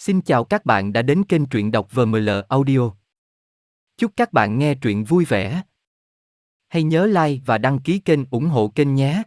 Xin chào các bạn đã đến kênh truyện đọc VML Audio. Chúc các bạn nghe truyện vui vẻ. Hãy nhớ like và đăng ký kênh ủng hộ kênh nhé.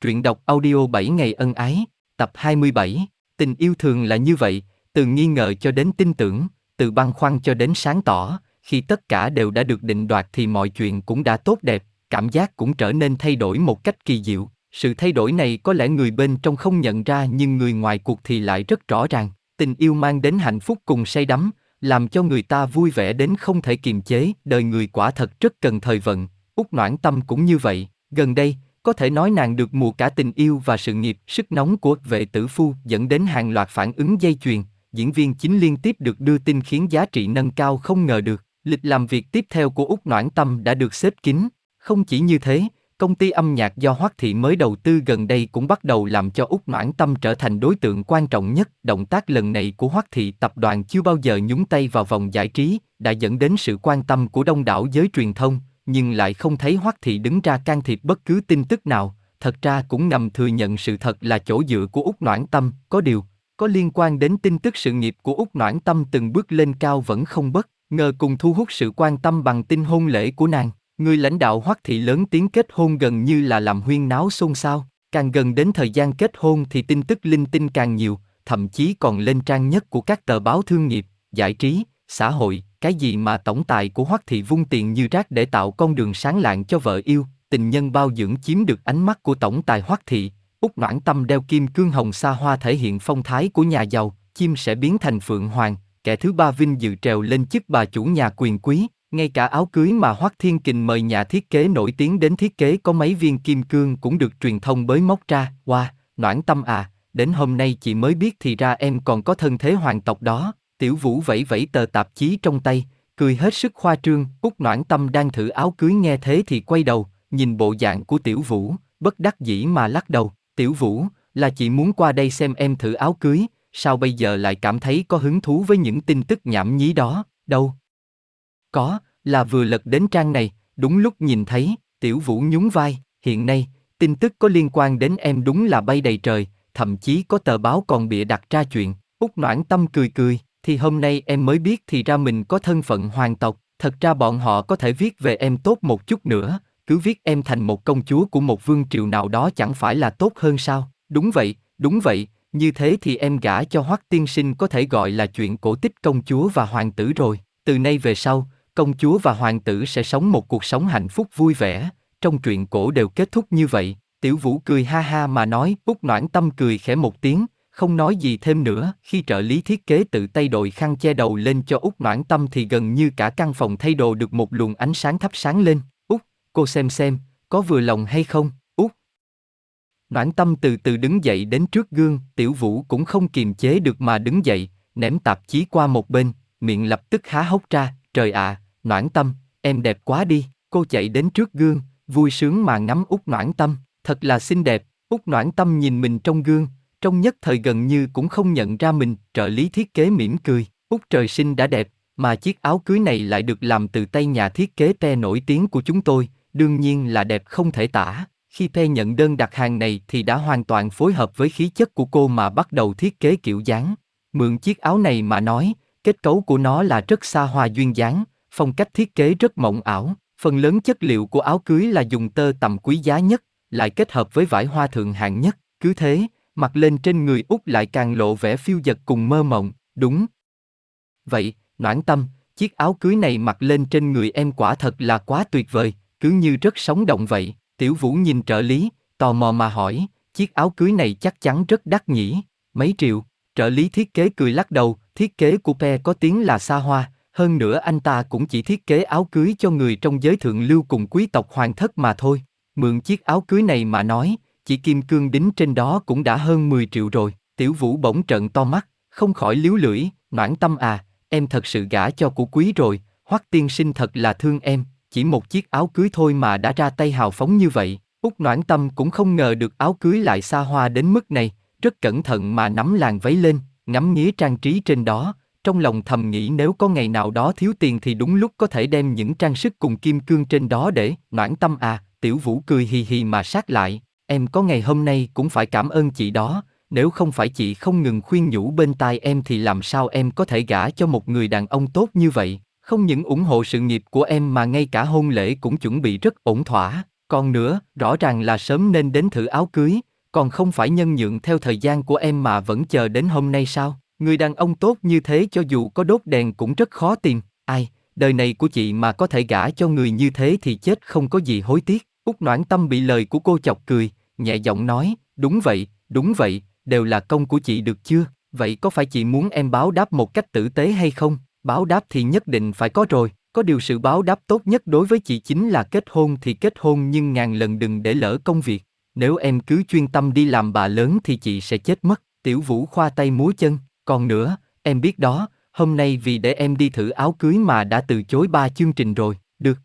Truyện đọc audio 7 ngày ân ái, tập 27. Tình yêu thường là như vậy, từ nghi ngờ cho đến tin tưởng, từ băn khoăn cho đến sáng tỏ, khi tất cả đều đã được định đoạt thì mọi chuyện cũng đã tốt đẹp, cảm giác cũng trở nên thay đổi một cách kỳ diệu. Sự thay đổi này có lẽ người bên trong không nhận ra nhưng người ngoài cuộc thì lại rất rõ ràng. Tình yêu mang đến hạnh phúc cùng say đắm, làm cho người ta vui vẻ đến không thể kiềm chế. Đời người quả thật rất cần thời vận, út noãn tâm cũng như vậy. Gần đây, có thể nói nàng được mùa cả tình yêu và sự nghiệp, sức nóng của vệ tử phu dẫn đến hàng loạt phản ứng dây chuyền. Diễn viên chính liên tiếp được đưa tin khiến giá trị nâng cao không ngờ được. Lịch làm việc tiếp theo của út Noãn Tâm đã được xếp kín. Không chỉ như thế, công ty âm nhạc do Hoắc Thị mới đầu tư gần đây cũng bắt đầu làm cho Úc Noãn Tâm trở thành đối tượng quan trọng nhất. Động tác lần này của Hoắc Thị tập đoàn chưa bao giờ nhúng tay vào vòng giải trí, đã dẫn đến sự quan tâm của đông đảo giới truyền thông, nhưng lại không thấy Hoắc Thị đứng ra can thiệp bất cứ tin tức nào. Thật ra cũng ngầm thừa nhận sự thật là chỗ dựa của Úc Noãn Tâm, có điều, có liên quan đến tin tức sự nghiệp của Úc Noãn Tâm từng bước lên cao vẫn không bất ngờ cùng thu hút sự quan tâm bằng tin hôn lễ của nàng. Người lãnh đạo Hoắc Thị lớn tiếng kết hôn gần như là làm huyên náo xôn xao, càng gần đến thời gian kết hôn thì tin tức linh tinh càng nhiều, thậm chí còn lên trang nhất của các tờ báo thương nghiệp, giải trí, xã hội, cái gì mà tổng tài của Hoắc Thị vung tiền như rác để tạo con đường sáng lạng cho vợ yêu, tình nhân bao dưỡng chiếm được ánh mắt của tổng tài Hoắc Thị, út noãn tâm đeo kim cương hồng xa hoa thể hiện phong thái của nhà giàu, chim sẽ biến thành phượng hoàng, kẻ thứ ba vinh dự trèo lên chức bà chủ nhà quyền quý, ngay cả áo cưới mà Hoắc Thiên Kình mời nhà thiết kế nổi tiếng đến thiết kế có mấy viên kim cương cũng được truyền thông bới móc ra, wow, noãn tâm à, đến hôm nay chị mới biết thì ra em còn có thân thế hoàng tộc đó, tiểu vũ vẫy vẫy tờ tạp chí trong tay, cười hết sức khoa trương, út noãn tâm đang thử áo cưới nghe thế thì quay đầu, nhìn bộ dạng của tiểu vũ, bất đắc dĩ mà lắc đầu, tiểu vũ, là chị muốn qua đây xem em thử áo cưới, sao bây giờ lại cảm thấy có hứng thú với những tin tức nhảm nhí đó, đâu? Có, là vừa lật đến trang này, đúng lúc nhìn thấy, tiểu vũ nhún vai, hiện nay, tin tức có liên quan đến em đúng là bay đầy trời, thậm chí có tờ báo còn bịa đặt ra chuyện, út noãn tâm cười cười, thì hôm nay em mới biết thì ra mình có thân phận hoàng tộc, thật ra bọn họ có thể viết về em tốt một chút nữa, cứ viết em thành một công chúa của một vương triều nào đó chẳng phải là tốt hơn sao, đúng vậy, đúng vậy, như thế thì em gả cho Hoắc tiên sinh có thể gọi là chuyện cổ tích công chúa và hoàng tử rồi. Từ nay về sau, công chúa và hoàng tử sẽ sống một cuộc sống hạnh phúc vui vẻ. Trong truyện cổ đều kết thúc như vậy. Tiểu Vũ cười ha ha mà nói, Út Noãn Tâm cười khẽ một tiếng, không nói gì thêm nữa. Khi trợ lý thiết kế tự tay đội khăn che đầu lên cho Út Noãn Tâm thì gần như cả căn phòng thay đồ được một luồng ánh sáng thắp sáng lên. Út, cô xem xem, có vừa lòng hay không? Noãn tâm từ từ đứng dậy đến trước gương, tiểu vũ cũng không kiềm chế được mà đứng dậy, ném tạp chí qua một bên, miệng lập tức há hốc ra, trời ạ, à, noãn tâm, em đẹp quá đi, cô chạy đến trước gương, vui sướng mà ngắm út noãn tâm, thật là xinh đẹp, út noãn tâm nhìn mình trong gương, trong nhất thời gần như cũng không nhận ra mình, trợ lý thiết kế mỉm cười, út trời sinh đã đẹp, mà chiếc áo cưới này lại được làm từ tay nhà thiết kế te nổi tiếng của chúng tôi, đương nhiên là đẹp không thể tả. Khi Pe nhận đơn đặt hàng này thì đã hoàn toàn phối hợp với khí chất của cô mà bắt đầu thiết kế kiểu dáng. Mượn chiếc áo này mà nói, kết cấu của nó là rất xa hoa duyên dáng, phong cách thiết kế rất mộng ảo, phần lớn chất liệu của áo cưới là dùng tơ tầm quý giá nhất, lại kết hợp với vải hoa thượng hạng nhất, cứ thế, mặc lên trên người út lại càng lộ vẻ phiêu dật cùng mơ mộng, đúng. Vậy, noãn tâm, chiếc áo cưới này mặc lên trên người em quả thật là quá tuyệt vời, cứ như rất sống động vậy. Tiểu Vũ nhìn trợ lý, tò mò mà hỏi, chiếc áo cưới này chắc chắn rất đắt nhỉ, mấy triệu. Trợ lý thiết kế cười lắc đầu, thiết kế của Pe có tiếng là xa hoa, hơn nữa anh ta cũng chỉ thiết kế áo cưới cho người trong giới thượng lưu cùng quý tộc hoàng thất mà thôi. Mượn chiếc áo cưới này mà nói, chỉ kim cương đính trên đó cũng đã hơn 10 triệu rồi. Tiểu Vũ bỗng trận to mắt, không khỏi liếu lưỡi, noãn tâm à, em thật sự gả cho của quý rồi, hoắc tiên sinh thật là thương em, chỉ một chiếc áo cưới thôi mà đã ra tay hào phóng như vậy. Úc Noãn Tâm cũng không ngờ được áo cưới lại xa hoa đến mức này, rất cẩn thận mà nắm làn váy lên, ngắm nghía trang trí trên đó, trong lòng thầm nghĩ nếu có ngày nào đó thiếu tiền thì đúng lúc có thể đem những trang sức cùng kim cương trên đó để, Noãn Tâm à, Tiểu Vũ cười hì hì mà sát lại, em có ngày hôm nay cũng phải cảm ơn chị đó, nếu không phải chị không ngừng khuyên nhủ bên tai em thì làm sao em có thể gả cho một người đàn ông tốt như vậy, không những ủng hộ sự nghiệp của em mà ngay cả hôn lễ cũng chuẩn bị rất ổn thỏa, còn nữa, rõ ràng là sớm nên đến thử áo cưới, còn không phải nhân nhượng theo thời gian của em mà vẫn chờ đến hôm nay sao? Người đàn ông tốt như thế cho dù có đốt đèn cũng rất khó tìm, ai, đời này của chị mà có thể gả cho người như thế thì chết không có gì hối tiếc. Út noãn tâm bị lời của cô chọc cười, nhẹ giọng nói, đúng vậy, đúng vậy, đều là công của chị được chưa? Vậy có phải chị muốn em báo đáp một cách tử tế hay không? Báo đáp thì nhất định phải có rồi, có điều sự báo đáp tốt nhất đối với chị chính là kết hôn thì kết hôn nhưng ngàn lần đừng để lỡ công việc. Nếu em cứ chuyên tâm đi làm bà lớn thì chị sẽ chết mất. Tiểu Vũ khoa tay múa chân, còn nữa, em biết đó, hôm nay vì để em đi thử áo cưới mà đã từ chối ba chương trình rồi, được.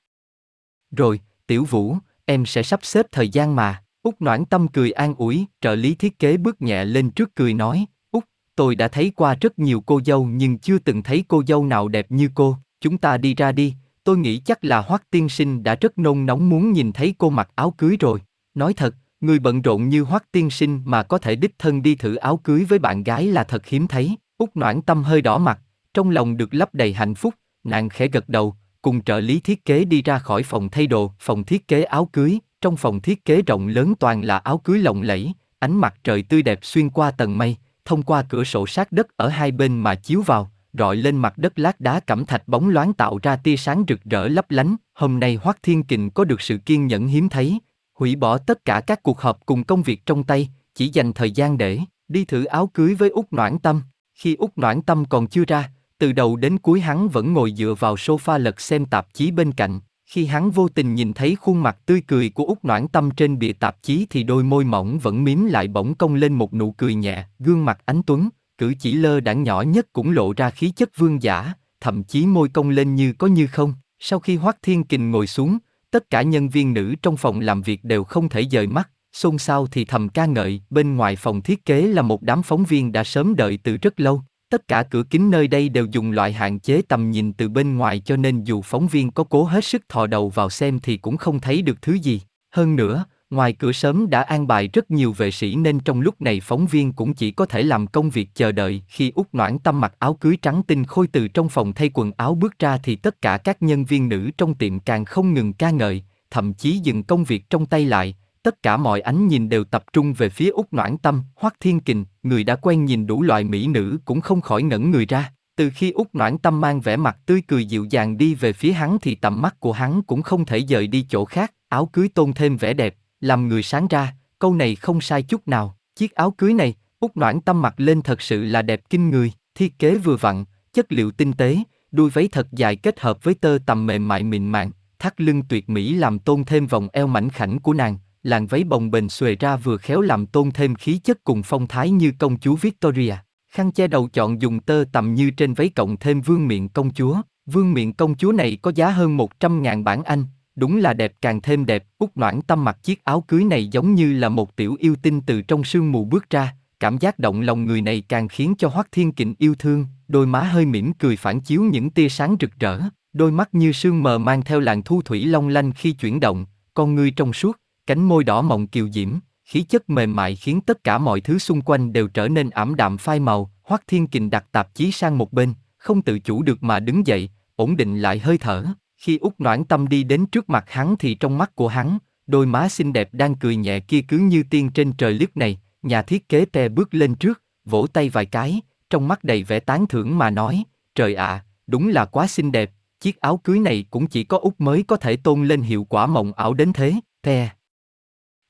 Rồi, Tiểu Vũ, em sẽ sắp xếp thời gian mà. Úc noãn tâm cười an ủi, trợ lý thiết kế bước nhẹ lên trước cười nói, Úc, tôi đã thấy qua rất nhiều cô dâu nhưng chưa từng thấy cô dâu nào đẹp như cô, chúng ta đi ra đi, tôi nghĩ chắc là Hoắc tiên sinh đã rất nôn nóng muốn nhìn thấy cô mặc áo cưới rồi. Nói thật, người bận rộn như Hoắc tiên sinh mà có thể đích thân đi thử áo cưới với bạn gái là thật hiếm thấy. út noãn tâm hơi đỏ mặt, trong lòng được lấp đầy hạnh phúc, nàng khẽ gật đầu, cùng trợ lý thiết kế đi ra khỏi phòng thay đồ, phòng thiết kế áo cưới, trong phòng thiết kế rộng lớn toàn là áo cưới lộng lẫy, ánh mặt trời tươi đẹp xuyên qua tầng mây, thông qua cửa sổ sát đất ở hai bên mà chiếu vào, rọi lên mặt đất lát đá cẩm thạch bóng loáng tạo ra tia sáng rực rỡ lấp lánh. Hôm nay Hoắc Thiên Kình có được sự kiên nhẫn hiếm thấy, hủy bỏ tất cả các cuộc họp cùng công việc trong tay, chỉ dành thời gian để đi thử áo cưới với Úc Noãn Tâm. Khi Úc Noãn Tâm còn chưa ra, từ đầu đến cuối hắn vẫn ngồi dựa vào sofa lật xem tạp chí bên cạnh. Khi hắn vô tình nhìn thấy khuôn mặt tươi cười của Úc Noãn Tâm trên bìa tạp chí thì đôi môi mỏng vẫn mím lại bỗng cong lên một nụ cười nhẹ, gương mặt ánh tuấn, cử chỉ lơ đãng nhỏ nhất cũng lộ ra khí chất vương giả, thậm chí môi cong lên như có như không. Sau khi Hoắc Thiên Kình ngồi xuống, tất cả nhân viên nữ trong phòng làm việc đều không thể rời mắt, xôn xao thì thầm ca ngợi, bên ngoài phòng thiết kế là một đám phóng viên đã sớm đợi từ rất lâu. Tất cả cửa kính nơi đây đều dùng loại hạn chế tầm nhìn từ bên ngoài cho nên dù phóng viên có cố hết sức thò đầu vào xem thì cũng không thấy được thứ gì. Hơn nữa, ngoài cửa sớm đã an bài rất nhiều vệ sĩ nên trong lúc này phóng viên cũng chỉ có thể làm công việc chờ đợi. Khi út noãn tâm mặc áo cưới trắng tinh khôi từ trong phòng thay quần áo bước ra thì tất cả các nhân viên nữ trong tiệm càng không ngừng ca ngợi, thậm chí dừng công việc trong tay lại, tất cả mọi ánh nhìn đều tập trung về phía út noãn tâm, hoắc thiên kình, người đã quen nhìn đủ loại mỹ nữ cũng không khỏi ngẩn người ra. Từ khi út noãn tâm mang vẻ mặt tươi cười dịu dàng đi về phía hắn thì tầm mắt của hắn cũng không thể dời đi chỗ khác, áo cưới tôn thêm vẻ đẹp, làm người sáng ra, câu này không sai chút nào. Chiếc áo cưới này, Úc noãn tâm mặc lên thật sự là đẹp kinh người, thiết kế vừa vặn, chất liệu tinh tế, đuôi váy thật dài kết hợp với tơ tằm mềm mại mịn màng, thắt lưng tuyệt mỹ làm tôn thêm vòng eo mảnh khảnh của nàng, làn váy bồng bềnh xuề ra vừa khéo làm tôn thêm khí chất cùng phong thái như công chúa Victoria. Khăn che đầu chọn dùng tơ tằm như trên váy cộng thêm vương miện công chúa. Vương miện công chúa này có giá hơn 100 ngàn bản Anh, đúng là đẹp càng thêm đẹp. Út noãn tâm mặc chiếc áo cưới này giống như là một tiểu yêu tinh từ trong sương mù bước ra, cảm giác động lòng người này càng khiến cho Hoắc Thiên Kình yêu thương, đôi má hơi mỉm cười phản chiếu những tia sáng rực rỡ, đôi mắt như sương mờ mang theo làn thu thủy long lanh khi chuyển động, con ngươi trong suốt, cánh môi đỏ mọng kiều diễm, khí chất mềm mại khiến tất cả mọi thứ xung quanh đều trở nên ảm đạm phai màu. Hoắc Thiên Kình đặt tạp chí sang một bên, không tự chủ được mà đứng dậy, ổn định lại hơi thở. Khi út noãn tâm đi đến trước mặt hắn thì trong mắt của hắn, đôi má xinh đẹp đang cười nhẹ kia cứ như tiên trên trời liếc này, nhà thiết kế te bước lên trước, vỗ tay vài cái, trong mắt đầy vẻ tán thưởng mà nói, trời ạ, đúng là quá xinh đẹp, chiếc áo cưới này cũng chỉ có út mới có thể tôn lên hiệu quả mộng ảo đến thế, te.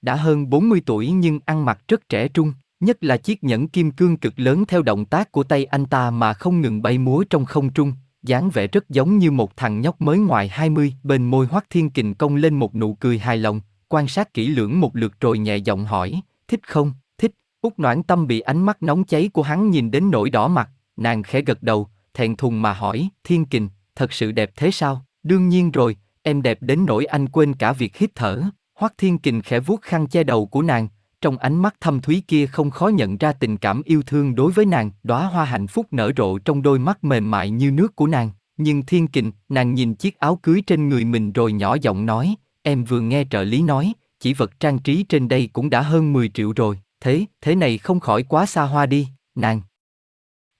Đã hơn 40 tuổi nhưng ăn mặc rất trẻ trung, nhất là chiếc nhẫn kim cương cực lớn theo động tác của tay anh ta mà không ngừng bay múa trong không trung, dáng vẻ rất giống như một thằng nhóc mới ngoài 20, bên môi Hoắc Thiên Kình công lên một nụ cười hài lòng, quan sát kỹ lưỡng một lượt rồi nhẹ giọng hỏi, thích không, thích, Úc noãn tâm bị ánh mắt nóng cháy của hắn nhìn đến nỗi đỏ mặt, nàng khẽ gật đầu, thẹn thùng mà hỏi, Thiên Kình, thật sự đẹp thế sao, đương nhiên rồi, em đẹp đến nỗi anh quên cả việc hít thở. Hoắc Thiên Kình khẽ vuốt khăn che đầu của nàng, trong ánh mắt thâm thúy kia không khó nhận ra tình cảm yêu thương đối với nàng, đóa hoa hạnh phúc nở rộ trong đôi mắt mềm mại như nước của nàng. Nhưng Thiên Kình, nàng nhìn chiếc áo cưới trên người mình rồi nhỏ giọng nói, em vừa nghe trợ lý nói, chỉ vật trang trí trên đây cũng đã hơn 10 triệu rồi. thế, thế này không khỏi quá xa hoa đi, nàng.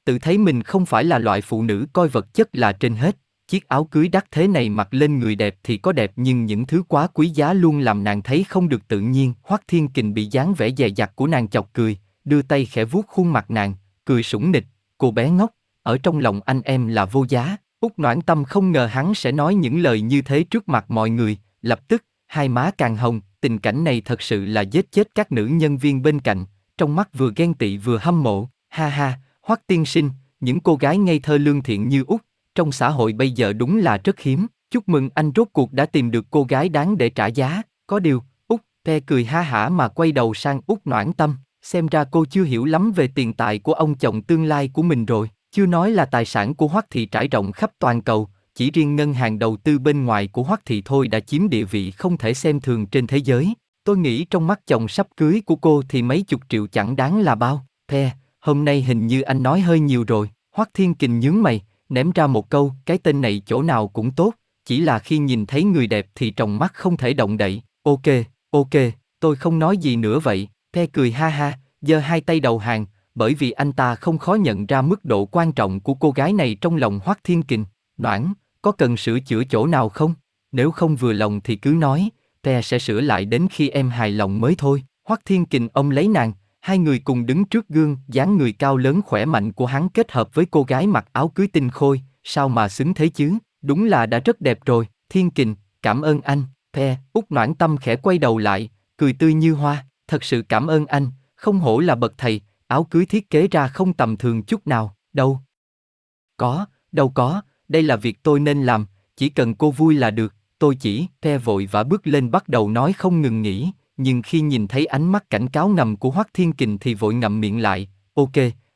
Tự thấy mình không phải là loại phụ nữ coi vật chất là trên hết, chiếc áo cưới đắt thế này mặc lên người đẹp thì có đẹp nhưng những thứ quá quý giá luôn làm nàng thấy không được tự nhiên. Hoắc Thiên Kình bị dáng vẻ dè dặt của nàng chọc cười, đưa tay khẽ vuốt khuôn mặt nàng, cười sủng nịch, cô bé ngốc, ở trong lòng anh em là vô giá. út Noãn Tâm không ngờ hắn sẽ nói những lời như thế trước mặt mọi người, lập tức, hai má càng hồng, tình cảnh này thật sự là giết chết các nữ nhân viên bên cạnh, trong mắt vừa ghen tị vừa hâm mộ, ha ha, Hoắc tiên sinh, những cô gái ngây thơ lương thiện như út trong xã hội bây giờ đúng là rất hiếm, chúc mừng anh rốt cuộc đã tìm được cô gái đáng để trả giá, có điều, Úc, Pe cười ha hả mà quay đầu sang Úc noãn tâm, xem ra cô chưa hiểu lắm về tiền tài của ông chồng tương lai của mình rồi, chưa nói là tài sản của Hoắc Thị trải rộng khắp toàn cầu, chỉ riêng ngân hàng đầu tư bên ngoài của Hoắc Thị thôi đã chiếm địa vị không thể xem thường trên thế giới. Tôi nghĩ trong mắt chồng sắp cưới của cô thì mấy chục triệu chẳng đáng là bao. Pe, hôm nay hình như anh nói hơi nhiều rồi. Hoắc Thiên Kình nhướng mày, ném ra một câu, cái tên này chỗ nào cũng tốt, chỉ là khi nhìn thấy người đẹp thì trong mắt không thể động đậy. Ok, ok, tôi không nói gì nữa vậy. Pe cười ha ha, giơ hai tay đầu hàng, bởi vì anh ta không khó nhận ra mức độ quan trọng của cô gái này trong lòng Hoắc Thiên Kình. Noãn, có cần sửa chữa chỗ nào không? Nếu không vừa lòng thì cứ nói, Pe sẽ sửa lại đến khi em hài lòng mới thôi. Hoắc Thiên Kình ông lấy nàng, hai người cùng đứng trước gương, dáng người cao lớn khỏe mạnh của hắn kết hợp với cô gái mặc áo cưới tinh khôi, sao mà xứng thế chứ? Đúng là đã rất đẹp rồi. Thiên Kình, cảm ơn anh. Pe, út noãn tâm khẽ quay đầu lại, cười tươi như hoa. Thật sự cảm ơn anh, không hổ là bậc thầy, áo cưới thiết kế ra không tầm thường chút nào. Đâu? Có, đâu có, đây là việc tôi nên làm, chỉ cần cô vui là được, tôi chỉ, Pe vội và bước lên bắt đầu nói không ngừng nghỉ, nhưng khi nhìn thấy ánh mắt cảnh cáo ngầm của Hoắc Thiên Kình thì vội ngậm miệng lại, ok,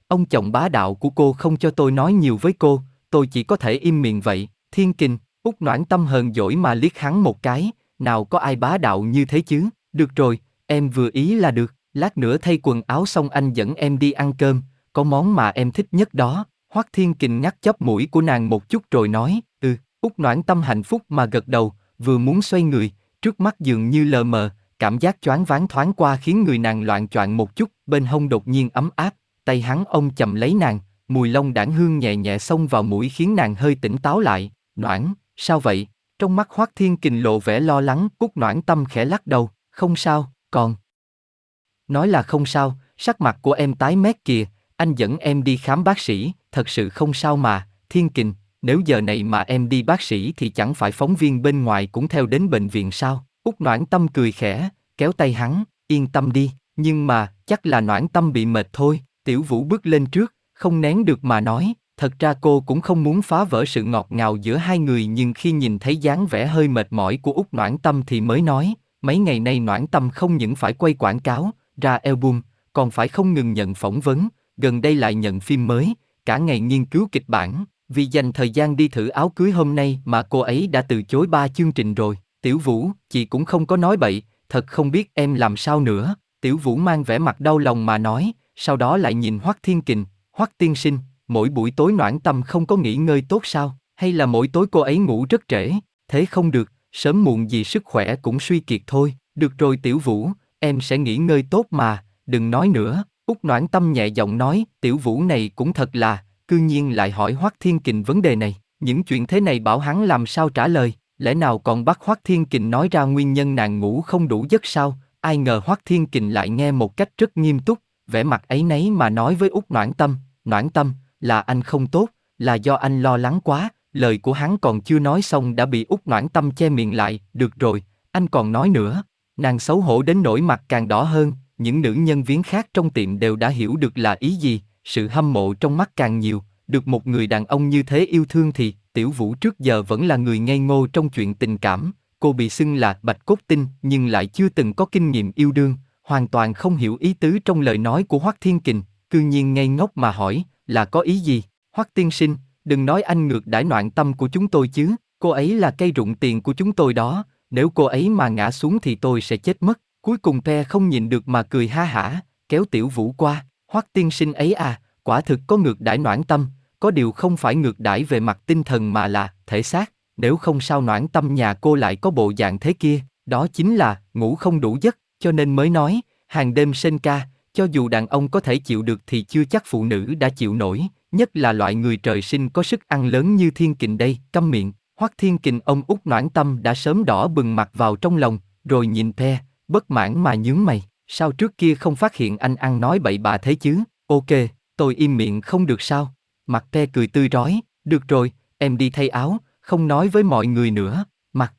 ông chồng bá đạo của cô không cho tôi nói nhiều với cô, tôi chỉ có thể im miệng vậy, Thiên Kình, út noãn tâm hờn dỗi mà liếc hắn một cái, nào có ai bá đạo như thế chứ, được rồi, em vừa ý là được, lát nữa thay quần áo xong anh dẫn em đi ăn cơm, có món mà em thích nhất đó, Hoắc Thiên Kình ngắt chóp mũi của nàng một chút rồi nói, ừ, út noãn tâm hạnh phúc mà gật đầu, vừa muốn xoay người, trước mắt dường như lờ mờ, cảm giác choáng váng thoáng qua khiến người nàng loạn choạng một chút, bên hông đột nhiên ấm áp, tay hắn ôm chầm lấy nàng, mùi lông đảng hương nhẹ nhẹ xông vào mũi khiến nàng hơi tỉnh táo lại, noãn, sao vậy? Trong mắt Hoắc Thiên Kình lộ vẻ lo lắng, cúc noãn tâm khẽ lắc đầu, không sao, còn. Nói là không sao, sắc mặt của em tái mét kìa, anh dẫn em đi khám bác sĩ, thật sự không sao mà, Thiên Kình, nếu giờ này mà em đi bác sĩ thì chẳng phải phóng viên bên ngoài cũng theo đến bệnh viện sao? Úc Noãn Tâm cười khẽ, kéo tay hắn, yên tâm đi, nhưng mà, chắc là Noãn Tâm bị mệt thôi, Tiểu Vũ bước lên trước, không nén được mà nói, thật ra cô cũng không muốn phá vỡ sự ngọt ngào giữa hai người nhưng khi nhìn thấy dáng vẻ hơi mệt mỏi của Úc Noãn Tâm thì mới nói, mấy ngày nay Noãn Tâm không những phải quay quảng cáo, ra album, còn phải không ngừng nhận phỏng vấn, gần đây lại nhận phim mới, cả ngày nghiên cứu kịch bản, vì dành thời gian đi thử áo cưới hôm nay mà cô ấy đã từ chối ba chương trình rồi. Tiểu Vũ, chị cũng không có nói bậy, thật không biết em làm sao nữa. Tiểu Vũ mang vẻ mặt đau lòng mà nói, sau đó lại nhìn Hoắc Thiên Kình, Hoắc Tiên Sinh, mỗi buổi tối noãn tâm không có nghỉ ngơi tốt sao, hay là mỗi tối cô ấy ngủ rất trễ, thế không được, sớm muộn gì sức khỏe cũng suy kiệt thôi. Được rồi Tiểu Vũ, em sẽ nghỉ ngơi tốt mà, đừng nói nữa. Úc Noãn Tâm nhẹ giọng nói, Tiểu Vũ này cũng thật là, cư nhiên lại hỏi Hoắc Thiên Kình vấn đề này, những chuyện thế này bảo hắn làm sao trả lời, lẽ nào còn bắt Hoắc Thiên Kình nói ra nguyên nhân nàng ngủ không đủ giấc sao? Ai ngờ Hoắc Thiên Kình lại nghe một cách rất nghiêm túc, vẻ mặt ấy nấy mà nói với Úc Noãn Tâm, Noãn Tâm, là anh không tốt, là do anh lo lắng quá, lời của hắn còn chưa nói xong đã bị Úc Noãn Tâm che miệng lại, được rồi, anh còn nói nữa. Nàng xấu hổ đến nỗi mặt càng đỏ hơn, những nữ nhân viếng khác trong tiệm đều đã hiểu được là ý gì, sự hâm mộ trong mắt càng nhiều, được một người đàn ông như thế yêu thương thì, Tiểu Vũ trước giờ vẫn là người ngây ngô trong chuyện tình cảm, cô bị xưng là bạch cốt tinh nhưng lại chưa từng có kinh nghiệm yêu đương, hoàn toàn không hiểu ý tứ trong lời nói của Hoắc Thiên Kình, cư nhiên ngây ngốc mà hỏi, là có ý gì? Hoắc Tiên Sinh, đừng nói anh ngược đãi noạn tâm của chúng tôi chứ, cô ấy là cây rụng tiền của chúng tôi đó, nếu cô ấy mà ngã xuống thì tôi sẽ chết mất. Cuối cùng pe không nhìn được mà cười ha hả, kéo Tiểu Vũ qua, Hoắc Tiên Sinh ấy à, quả thực có ngược đãi noãn tâm, có điều không phải ngược đãi về mặt tinh thần mà là thể xác, nếu không sao noãn tâm nhà cô lại có bộ dạng thế kia, đó chính là ngủ không đủ giấc, cho nên mới nói, hàng đêm sên ca, cho dù đàn ông có thể chịu được thì chưa chắc phụ nữ đã chịu nổi, nhất là loại người trời sinh có sức ăn lớn như thiên kình đây, câm miệng. Hoắc Thiên Kình ông út noãn tâm đã sớm đỏ bừng mặt vào trong lòng, rồi nhìn the, bất mãn mà nhướng mày, sao trước kia không phát hiện anh ăn nói bậy bạ thế chứ, ok, tôi im miệng không được sao, mặt te cười tươi rói, được rồi, em đi thay áo, không nói với mọi người nữa, mặt.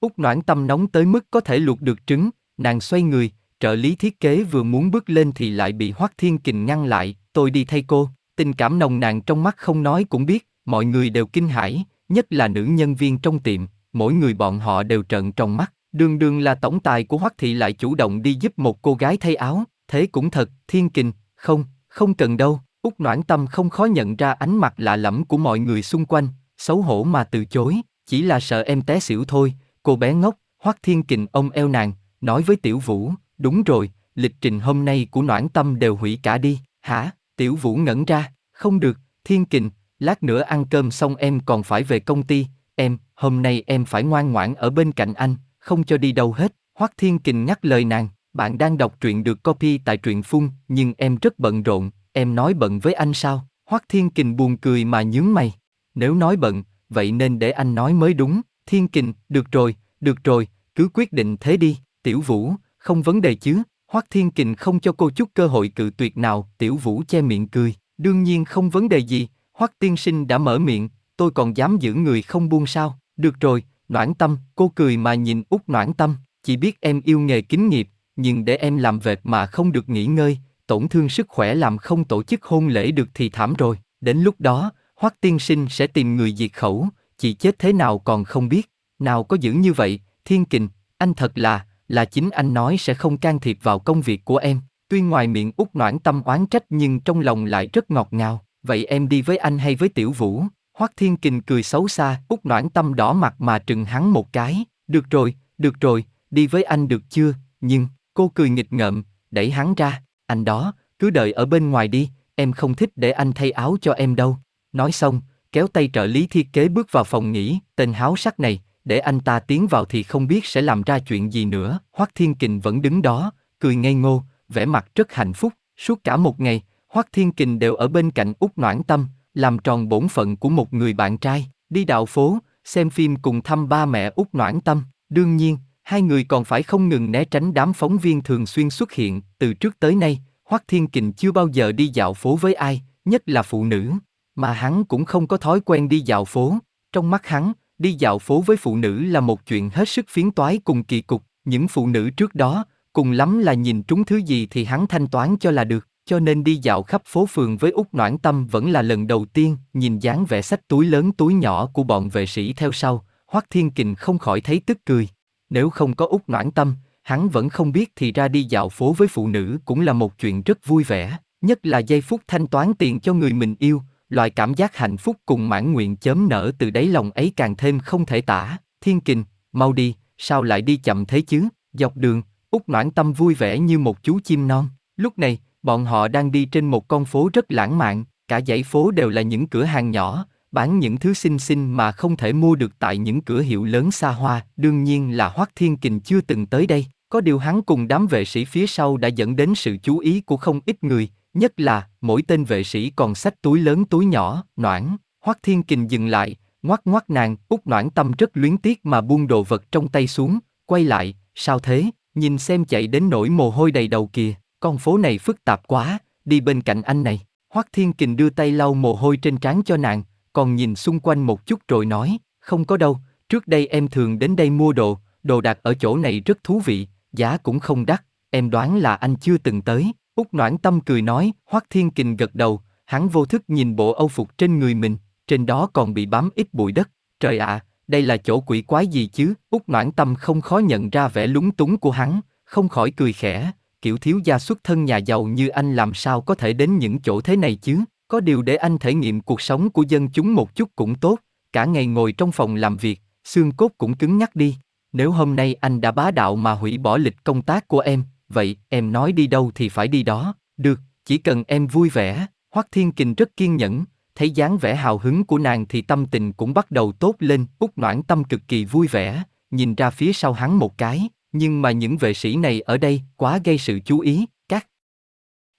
Út noãn tâm nóng tới mức có thể luộc được trứng, nàng xoay người, trợ lý thiết kế vừa muốn bước lên thì lại bị Hoắc Thiên Kình ngăn lại, tôi đi thay cô, tình cảm nồng nàn trong mắt không nói cũng biết, mọi người đều kinh hãi, nhất là nữ nhân viên trong tiệm, mỗi người bọn họ đều trợn trong mắt, đường đường là tổng tài của Hoắc Thị lại chủ động đi giúp một cô gái thay áo, thế cũng thật, thiên kình, không, không cần đâu, Úc Noãn Tâm không khó nhận ra ánh mặt lạ lẫm của mọi người xung quanh, xấu hổ mà từ chối, chỉ là sợ em té xỉu thôi, cô bé ngốc, Hoắc Thiên Kình ông eo nàng, nói với Tiểu Vũ, đúng rồi, lịch trình hôm nay của Noãn Tâm đều hủy cả đi, hả? Tiểu Vũ ngẩn ra, không được, Thiên Kình, lát nữa ăn cơm xong em còn phải về công ty, em, hôm nay em phải ngoan ngoãn ở bên cạnh anh, không cho đi đâu hết. Hoắc Thiên Kình nhắc lời nàng, bạn đang đọc truyện được copy tại truyện phun, nhưng em rất bận rộn, em nói bận với anh sao? Hoắc Thiên Kình buồn cười mà nhướng mày. Nếu nói bận, vậy nên để anh nói mới đúng. Thiên Kình, được rồi, được rồi, cứ quyết định thế đi. Tiểu Vũ, không vấn đề chứ? Hoắc Thiên Kình không cho cô chút cơ hội cự tuyệt nào. Tiểu Vũ che miệng cười, đương nhiên không vấn đề gì. Hoắc Tiên Sinh đã mở miệng, tôi còn dám giữ người không buông sao? Được rồi, Noãn Tâm, cô cười mà nhìn út Noãn Tâm, chỉ biết em yêu nghề kính nghiệp, nhưng để em làm vệt mà không được nghỉ ngơi, tổn thương sức khỏe làm không tổ chức hôn lễ được thì thảm rồi. Đến lúc đó, Hoắc Tiên Sinh sẽ tìm người diệt khẩu, chị chết thế nào còn không biết. Nào có dữ như vậy, Thiên Kình, anh thật là, là chính anh nói sẽ không can thiệp vào công việc của em. Tuy ngoài miệng út Noãn Tâm oán trách nhưng trong lòng lại rất ngọt ngào. Vậy em đi với anh hay với Tiểu Vũ? Hoắc Thiên Kình cười xấu xa, út Noãn Tâm đỏ mặt mà trừng hắn một cái. Được rồi, được rồi, đi với anh được chưa? Nhưng, cô cười nghịch ngợm, đẩy hắn ra. Anh đó, cứ đợi ở bên ngoài đi, em không thích để anh thay áo cho em đâu. Nói xong, kéo tay trợ lý thiết kế bước vào phòng nghỉ, tên háo sắc này, để anh ta tiến vào thì không biết sẽ làm ra chuyện gì nữa. Hoắc Thiên Kình vẫn đứng đó, cười ngây ngô, vẻ mặt rất hạnh phúc. Suốt cả một ngày, Hoắc Thiên Kình đều ở bên cạnh Úc Noãn Tâm, làm tròn bổn phận của một người bạn trai, đi dạo phố, xem phim cùng thăm ba mẹ Úc Noãn Tâm. Đương nhiên, hai người còn phải không ngừng né tránh đám phóng viên thường xuyên xuất hiện. Từ trước tới nay, Hoắc Thiên Kình chưa bao giờ đi dạo phố với ai, nhất là phụ nữ, mà hắn cũng không có thói quen đi dạo phố. Trong mắt hắn, đi dạo phố với phụ nữ là một chuyện hết sức phiến toái cùng kỳ cục. Những phụ nữ trước đó, cùng lắm là nhìn trúng thứ gì thì hắn thanh toán cho là được cho nên đi dạo khắp phố phường với út noãn tâm vẫn là lần đầu tiên nhìn dáng vẻ sách túi lớn túi nhỏ của bọn vệ sĩ theo sau hoắc thiên kình không khỏi thấy tức cười nếu không có út noãn tâm hắn vẫn không biết thì ra đi dạo phố với phụ nữ cũng là một chuyện rất vui vẻ nhất là giây phút thanh toán tiền cho người mình yêu loại cảm giác hạnh phúc cùng mãn nguyện chớm nở từ đáy lòng ấy càng thêm không thể tả. Thiên kình mau đi sao lại đi chậm thế chứ? Dọc đường út noãn tâm vui vẻ như một chú chim non. Lúc này Bọn họ đang đi trên một con phố rất lãng mạn, cả dãy phố đều là những cửa hàng nhỏ, bán những thứ xinh xinh mà không thể mua được tại những cửa hiệu lớn xa hoa, đương nhiên là Hoắc Thiên Kình chưa từng tới đây. Có điều hắn cùng đám vệ sĩ phía sau đã dẫn đến sự chú ý của không ít người, nhất là mỗi tên vệ sĩ còn xách túi lớn túi nhỏ, noãn. Hoắc Thiên Kình dừng lại, ngoắc ngoắc nàng, út noãn tâm rất luyến tiếc mà buông đồ vật trong tay xuống, quay lại, sao thế, nhìn xem chạy đến nỗi mồ hôi đầy đầu kìa. Con phố này phức tạp quá, đi bên cạnh anh này. Hoắc Thiên Kình đưa tay lau mồ hôi trên trán cho nàng, còn nhìn xung quanh một chút rồi nói, không có đâu, trước đây em thường đến đây mua đồ, đồ đạc ở chỗ này rất thú vị, giá cũng không đắt, em đoán là anh chưa từng tới. Úc Noãn Tâm cười nói, Hoắc Thiên Kình gật đầu, hắn vô thức nhìn bộ âu phục trên người mình, trên đó còn bị bám ít bụi đất. Trời ạ, đây là chỗ quỷ quái gì chứ? Úc Noãn Tâm không khó nhận ra vẻ lúng túng của hắn, không khỏi cười khẽ, kiểu thiếu gia xuất thân nhà giàu như anh làm sao có thể đến những chỗ thế này chứ? Có điều để anh thể nghiệm cuộc sống của dân chúng một chút cũng tốt, cả ngày ngồi trong phòng làm việc, xương cốt cũng cứng nhắc đi. Nếu hôm nay anh đã bá đạo mà hủy bỏ lịch công tác của em, vậy em nói đi đâu thì phải đi đó, được, chỉ cần em vui vẻ. Hoắc Thiên Kình rất kiên nhẫn, thấy dáng vẻ hào hứng của nàng thì tâm tình cũng bắt đầu tốt lên, út noãn tâm cực kỳ vui vẻ, nhìn ra phía sau hắn một cái, nhưng mà những vệ sĩ này ở đây quá gây sự chú ý, các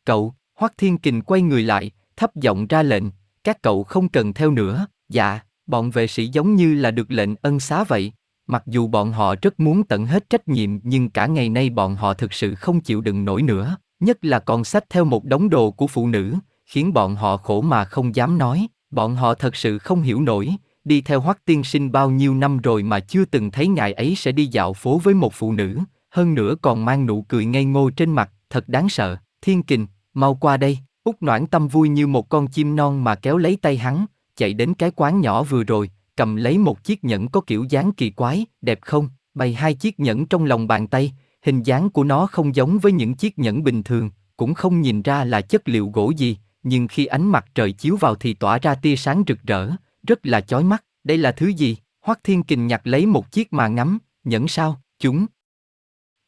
cậu, Hoắc Thiên Kình quay người lại, thấp giọng ra lệnh, các cậu không cần theo nữa, dạ, bọn vệ sĩ giống như là được lệnh ân xá vậy. Mặc dù bọn họ rất muốn tận hết trách nhiệm nhưng cả ngày nay bọn họ thực sự không chịu đựng nổi nữa, nhất là còn sách theo một đống đồ của phụ nữ, khiến bọn họ khổ mà không dám nói, bọn họ thật sự không hiểu nổi, đi theo Hoắc tiên sinh bao nhiêu năm rồi mà chưa từng thấy ngài ấy sẽ đi dạo phố với một phụ nữ, hơn nữa còn mang nụ cười ngây ngô trên mặt, thật đáng sợ. Thiên kình, mau qua đây, Úc noãn tâm vui như một con chim non mà kéo lấy tay hắn, chạy đến cái quán nhỏ vừa rồi, cầm lấy một chiếc nhẫn có kiểu dáng kỳ quái, đẹp không, bày hai chiếc nhẫn trong lòng bàn tay, hình dáng của nó không giống với những chiếc nhẫn bình thường, cũng không nhìn ra là chất liệu gỗ gì, nhưng khi ánh mặt trời chiếu vào thì tỏa ra tia sáng rực rỡ, rất là chói mắt. Đây là thứ gì? Hoắc Thiên Kình nhặt lấy một chiếc mà ngắm, nhẫn sao? Chúng.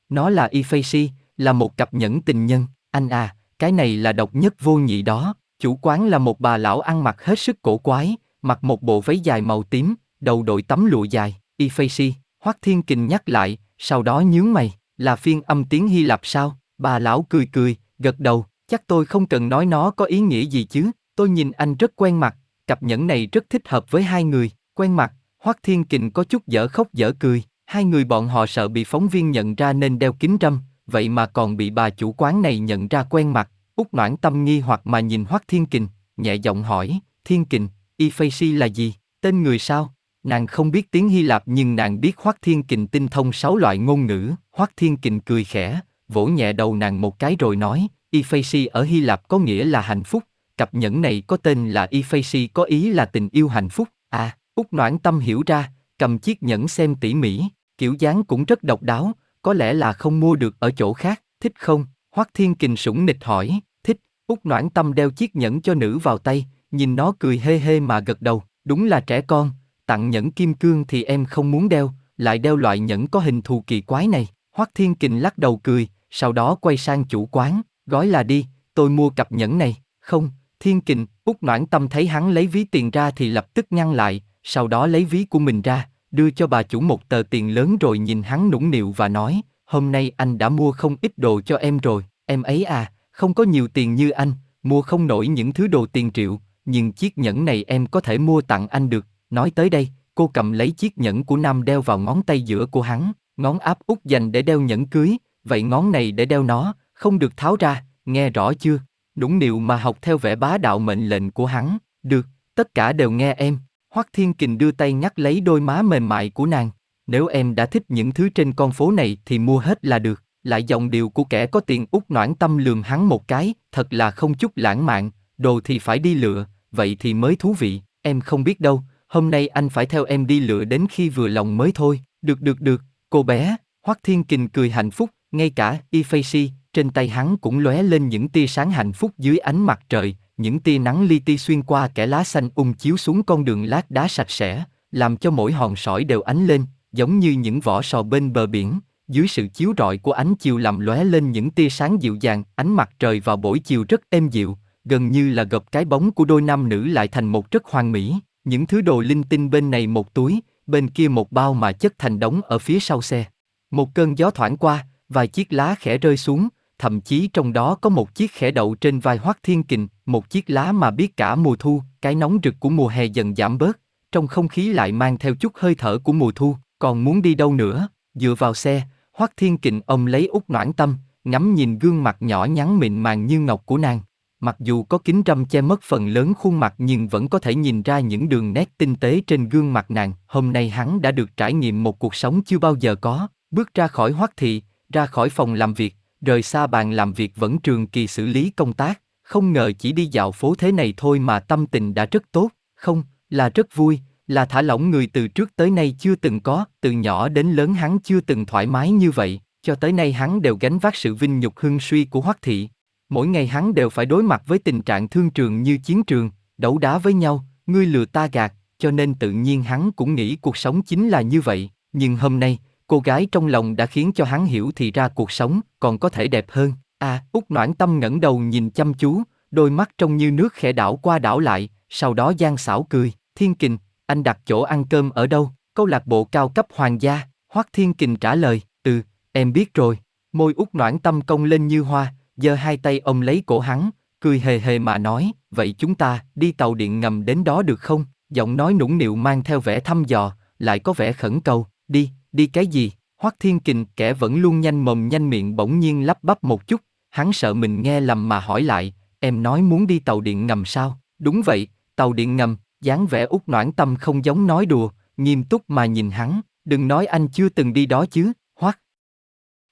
Nó là Ifeisi, là một cặp nhẫn tình nhân. Anh à, cái này là độc nhất vô nhị đó. Chủ quán là một bà lão ăn mặc hết sức cổ quái, mặc một bộ váy dài màu tím, đầu đội tấm lụa dài. y Ifeisi, Hoắc Thiên Kình nhắc lại, sau đó nhướng mày, là phiên âm tiếng Hy Lạp sao? Bà lão cười cười, gật đầu, chắc tôi không cần nói nó có ý nghĩa gì chứ, tôi nhìn anh rất quen mặt, cặp nhẫn này rất thích hợp với hai người, quen mặt, Hoắc Thiên Kình có chút dở khóc dở cười, hai người bọn họ sợ bị phóng viên nhận ra nên đeo kính râm, vậy mà còn bị bà chủ quán này nhận ra quen mặt, Úc noãn tâm nghi hoặc mà nhìn Hoắc Thiên Kình, nhẹ giọng hỏi, Thiên Kình, Ifeisi là gì, tên người sao? Nàng không biết tiếng Hy Lạp nhưng nàng biết Hoắc Thiên Kình tinh thông sáu loại ngôn ngữ, Hoắc Thiên Kình cười khẽ, vỗ nhẹ đầu nàng một cái rồi nói, Ifeisi ở Hy Lạp có nghĩa là hạnh phúc, cặp nhẫn này có tên là Ifeisi có ý là tình yêu hạnh phúc. À, Úc Noãn Tâm hiểu ra, cầm chiếc nhẫn xem tỉ mỉ, kiểu dáng cũng rất độc đáo, có lẽ là không mua được ở chỗ khác, thích không? Hoắc Thiên Kình sủng nịch hỏi, thích, Úc Noãn Tâm đeo chiếc nhẫn cho nữ vào tay, nhìn nó cười hê hê mà gật đầu, đúng là trẻ con, tặng nhẫn kim cương thì em không muốn đeo, lại đeo loại nhẫn có hình thù kỳ quái này. Hoắc Thiên Kình lắc đầu cười, sau đó quay sang chủ quán, gói là đi, tôi mua cặp nhẫn này, không, Thiên Kình, út noãn tâm thấy hắn lấy ví tiền ra thì lập tức ngăn lại, sau đó lấy ví của mình ra, đưa cho bà chủ một tờ tiền lớn rồi nhìn hắn nũng nịu và nói, hôm nay anh đã mua không ít đồ cho em rồi, em ấy à, không có nhiều tiền như anh, mua không nổi những thứ đồ tiền triệu, nhưng chiếc nhẫn này em có thể mua tặng anh được, nói tới đây, cô cầm lấy chiếc nhẫn của Nam đeo vào ngón tay giữa của hắn, ngón áp út dành để đeo nhẫn cưới, vậy ngón này để đeo nó, không được tháo ra, nghe rõ chưa? Đúng điều mà học theo vẻ bá đạo mệnh lệnh của hắn, được, tất cả đều nghe em. Hoắc Thiên Kình đưa tay ngắt lấy đôi má mềm mại của nàng. Nếu em đã thích những thứ trên con phố này thì mua hết là được. Lại giọng điệu của kẻ có tiền út noãn tâm lườm hắn một cái, thật là không chút lãng mạn, đồ thì phải đi lựa, vậy thì mới thú vị, em không biết đâu, hôm nay anh phải theo em đi lựa đến khi vừa lòng mới thôi, được được được, cô bé, Hoắc Thiên Kình cười hạnh phúc, ngay cả Ifeisi, trên tay hắn cũng lóe lên những tia sáng hạnh phúc dưới ánh mặt trời, những tia nắng li ti xuyên qua kẽ lá xanh ung chiếu xuống con đường lát đá sạch sẽ, làm cho mỗi hòn sỏi đều ánh lên, giống như những vỏ sò bên bờ biển. Dưới sự chiếu rọi của ánh chiều làm lóe lên những tia sáng dịu dàng, ánh mặt trời vào buổi chiều rất êm dịu, gần như là gập cái bóng của đôi nam nữ lại thành một rất hoàn mỹ. Những thứ đồ linh tinh bên này một túi, bên kia một bao mà chất thành đống ở phía sau xe. Một cơn gió thoảng qua, vài chiếc lá khẽ rơi xuống, thậm chí trong đó có một chiếc khẽ đậu trên vai Hoắc Thiên Kình, một chiếc lá mà biết cả mùa thu, cái nóng rực của mùa hè dần giảm bớt, trong không khí lại mang theo chút hơi thở của mùa thu, còn muốn đi đâu nữa, dựa vào xe, Hoắc Thiên Kình ông lấy út noãn tâm, ngắm nhìn gương mặt nhỏ nhắn mịn màng như ngọc của nàng. Mặc dù có kính râm che mất phần lớn khuôn mặt nhưng vẫn có thể nhìn ra những đường nét tinh tế trên gương mặt nàng. Hôm nay hắn đã được trải nghiệm một cuộc sống chưa bao giờ có, bước ra khỏi hoắc thị, ra khỏi phòng làm việc, rời xa bàn làm việc vẫn trường kỳ xử lý công tác, không ngờ chỉ đi dạo phố thế này thôi mà tâm tình đã rất tốt, không, là rất vui, là thả lỏng người từ trước tới nay chưa từng có, từ nhỏ đến lớn hắn chưa từng thoải mái như vậy, cho tới nay hắn đều gánh vác sự vinh nhục hưng suy của Hoắc thị. Mỗi ngày hắn đều phải đối mặt với tình trạng thương trường như chiến trường, đấu đá với nhau, ngươi lừa ta gạt, cho nên tự nhiên hắn cũng nghĩ cuộc sống chính là như vậy, nhưng hôm nay, cô gái trong lòng đã khiến cho hắn hiểu thì ra cuộc sống còn có thể đẹp hơn. À, út noãn tâm ngẩng đầu nhìn chăm chú, đôi mắt trông như nước khẽ đảo qua đảo lại, sau đó gian xảo cười. Thiên Kình, anh đặt chỗ ăn cơm ở đâu? Câu lạc bộ cao cấp hoàng gia. Hoắc Thiên Kình trả lời, ừ, em biết rồi. Môi út noãn tâm công lên như hoa, giơ hai tay ông lấy cổ hắn, cười hề hề mà nói, vậy chúng ta đi tàu điện ngầm đến đó được không? Giọng nói nũng nịu mang theo vẻ thăm dò, lại có vẻ khẩn cầu, đi, đi cái gì? Hoắc Thiên Kình kẻ vẫn luôn nhanh mồm nhanh miệng bỗng nhiên lắp bắp một chút, hắn sợ mình nghe lầm mà hỏi lại, em nói muốn đi tàu điện ngầm sao? Đúng vậy, tàu điện ngầm, dáng vẻ út noãn tâm không giống nói đùa, nghiêm túc mà nhìn hắn, đừng nói anh chưa từng đi đó chứ, Hoắc.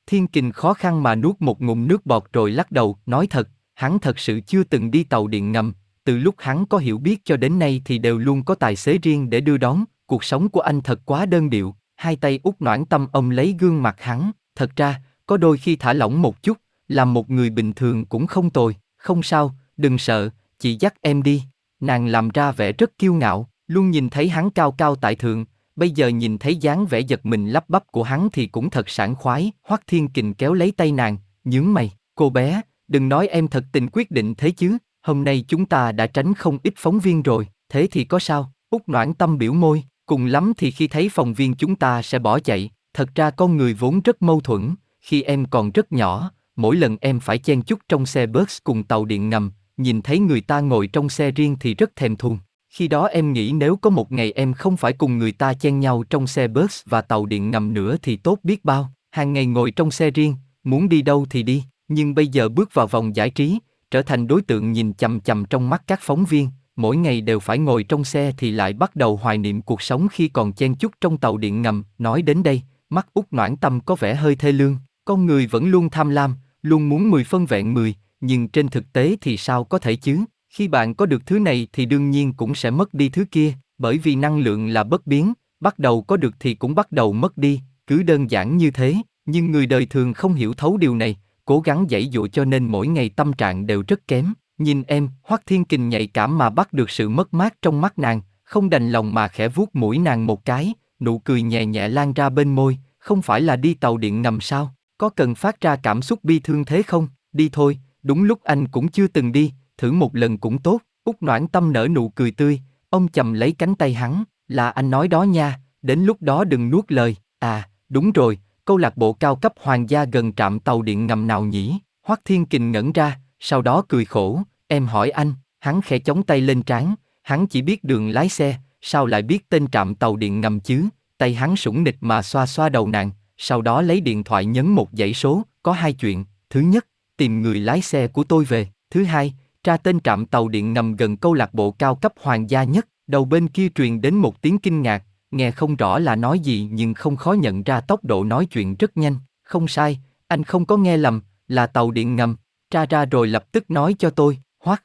Thiên Kình khó khăn mà nuốt một ngụm nước bọt rồi lắc đầu, nói thật, hắn thật sự chưa từng đi tàu điện ngầm, từ lúc hắn có hiểu biết cho đến nay thì đều luôn có tài xế riêng để đưa đón, cuộc sống của anh thật quá đơn điệu, hai tay út noãn tâm ông lấy gương mặt hắn, thật ra, có đôi khi thả lỏng một chút, làm một người bình thường cũng không tồi, không sao, đừng sợ, chị dắt em đi. Nàng làm ra vẻ rất kiêu ngạo, luôn nhìn thấy hắn cao cao tại thượng, bây giờ nhìn thấy dáng vẻ giật mình lắp bắp của hắn thì cũng thật sảng khoái. Hoắc Thiên Kình kéo lấy tay nàng, nhướng mày, cô bé, đừng nói em thật tình quyết định thế chứ, hôm nay chúng ta đã tránh không ít phóng viên rồi, thế thì có sao? Úc Noãn Tâm biểu môi, cùng lắm thì khi thấy phòng viên chúng ta sẽ bỏ chạy, thật ra con người vốn rất mâu thuẫn, khi em còn rất nhỏ, mỗi lần em phải chen chúc trong xe bus cùng tàu điện ngầm, nhìn thấy người ta ngồi trong xe riêng thì rất thèm thuồng. Khi đó em nghĩ nếu có một ngày em không phải cùng người ta chen nhau trong xe bus và tàu điện ngầm nữa thì tốt biết bao, hàng ngày ngồi trong xe riêng, muốn đi đâu thì đi, nhưng bây giờ bước vào vòng giải trí, trở thành đối tượng nhìn chằm chằm trong mắt các phóng viên, mỗi ngày đều phải ngồi trong xe thì lại bắt đầu hoài niệm cuộc sống khi còn chen chúc trong tàu điện ngầm, nói đến đây, mắt út noãn tâm có vẻ hơi thê lương, con người vẫn luôn tham lam, luôn muốn mười phân vẹn mười, nhưng trên thực tế thì sao có thể chứ? Khi bạn có được thứ này thì đương nhiên cũng sẽ mất đi thứ kia, bởi vì năng lượng là bất biến, bắt đầu có được thì cũng bắt đầu mất đi, cứ đơn giản như thế, nhưng người đời thường không hiểu thấu điều này, cố gắng dạy dỗ cho nên mỗi ngày tâm trạng đều rất kém. Nhìn em, Hoắc Thiên Kình nhạy cảm mà bắt được sự mất mát trong mắt nàng, không đành lòng mà khẽ vuốt mũi nàng một cái, nụ cười nhẹ nhẹ lan ra bên môi, không phải là đi tàu điện ngầm sao, có cần phát ra cảm xúc bi thương thế không, đi thôi, đúng lúc anh cũng chưa từng đi, thử một lần cũng tốt, út noãn tâm nở nụ cười tươi, ông chầm lấy cánh tay hắn, là anh nói đó nha, đến lúc đó đừng nuốt lời, à, đúng rồi, câu lạc bộ cao cấp hoàng gia gần trạm tàu điện ngầm nào nhỉ, Hoắc Thiên Kình ngẩn ra, sau đó cười khổ, em hỏi anh, hắn khẽ chống tay lên trán, hắn chỉ biết đường lái xe, sao lại biết tên trạm tàu điện ngầm chứ, tay hắn sủng nịch mà xoa xoa đầu nàng, sau đó lấy điện thoại nhấn một dãy số, có hai chuyện, thứ nhất, tìm người lái xe của tôi về, thứ hai, tra tên trạm tàu điện ngầm gần câu lạc bộ cao cấp hoàng gia nhất, đầu bên kia truyền đến một tiếng kinh ngạc, nghe không rõ là nói gì nhưng không khó nhận ra tốc độ nói chuyện rất nhanh, không sai, anh không có nghe lầm, là tàu điện ngầm, tra ra rồi lập tức nói cho tôi, hoắc.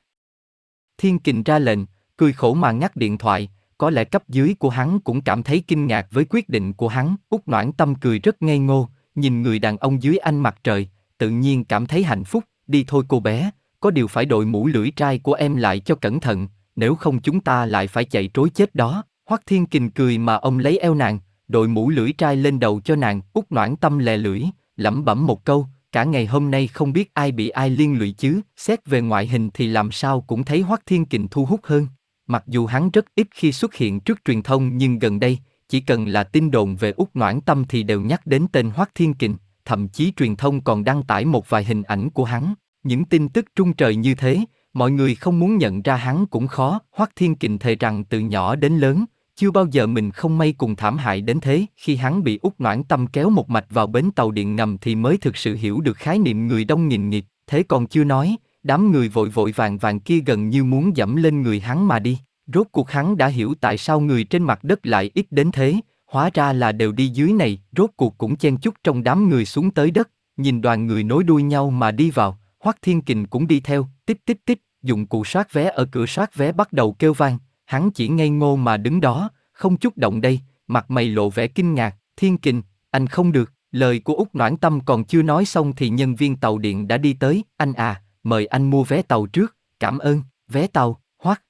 Thiên kình ra lệnh, cười khổ mà ngắt điện thoại, có lẽ cấp dưới của hắn cũng cảm thấy kinh ngạc với quyết định của hắn, út noãn tâm cười rất ngây ngô, nhìn người đàn ông dưới anh mặt trời, tự nhiên cảm thấy hạnh phúc, đi thôi cô bé, có điều phải đội mũ lưỡi trai của em lại cho cẩn thận, nếu không chúng ta lại phải chạy trối chết đó. Hoắc Thiên Kình cười mà ông lấy eo nàng, đội mũ lưỡi trai lên đầu cho nàng, út noãn tâm lè lưỡi, lẩm bẩm một câu, cả ngày hôm nay không biết ai bị ai liên lụy chứ, xét về ngoại hình thì làm sao cũng thấy Hoắc Thiên Kình thu hút hơn. Mặc dù hắn rất ít khi xuất hiện trước truyền thông nhưng gần đây, chỉ cần là tin đồn về út noãn tâm thì đều nhắc đến tên Hoắc Thiên Kình, thậm chí truyền thông còn đăng tải một vài hình ảnh của hắn. Những tin tức trung trời như thế, mọi người không muốn nhận ra hắn cũng khó. Hoắc Thiên Kình thề rằng từ nhỏ đến lớn, chưa bao giờ mình không may cùng thảm hại đến thế. Khi hắn bị út noãn tâm kéo một mạch vào bến tàu điện ngầm thì mới thực sự hiểu được khái niệm người đông nghìn nghịt. Thế còn chưa nói, đám người vội vội vàng vàng kia gần như muốn dẫm lên người hắn mà đi. Rốt cuộc hắn đã hiểu tại sao người trên mặt đất lại ít đến thế, hóa ra là đều đi dưới này, rốt cuộc cũng chen chúc trong đám người xuống tới đất, nhìn đoàn người nối đuôi nhau mà đi vào, Hoắc Thiên Kình cũng đi theo, tích tích tích, dụng cụ soát vé ở cửa soát vé bắt đầu kêu vang, hắn chỉ ngây ngô mà đứng đó, không chút động đây, mặt mày lộ vẻ kinh ngạc, Thiên Kình, anh không được, lời của Úc Noãn Tâm còn chưa nói xong thì nhân viên tàu điện đã đi tới, anh à, mời anh mua vé tàu trước, cảm ơn, vé tàu, Hoắc.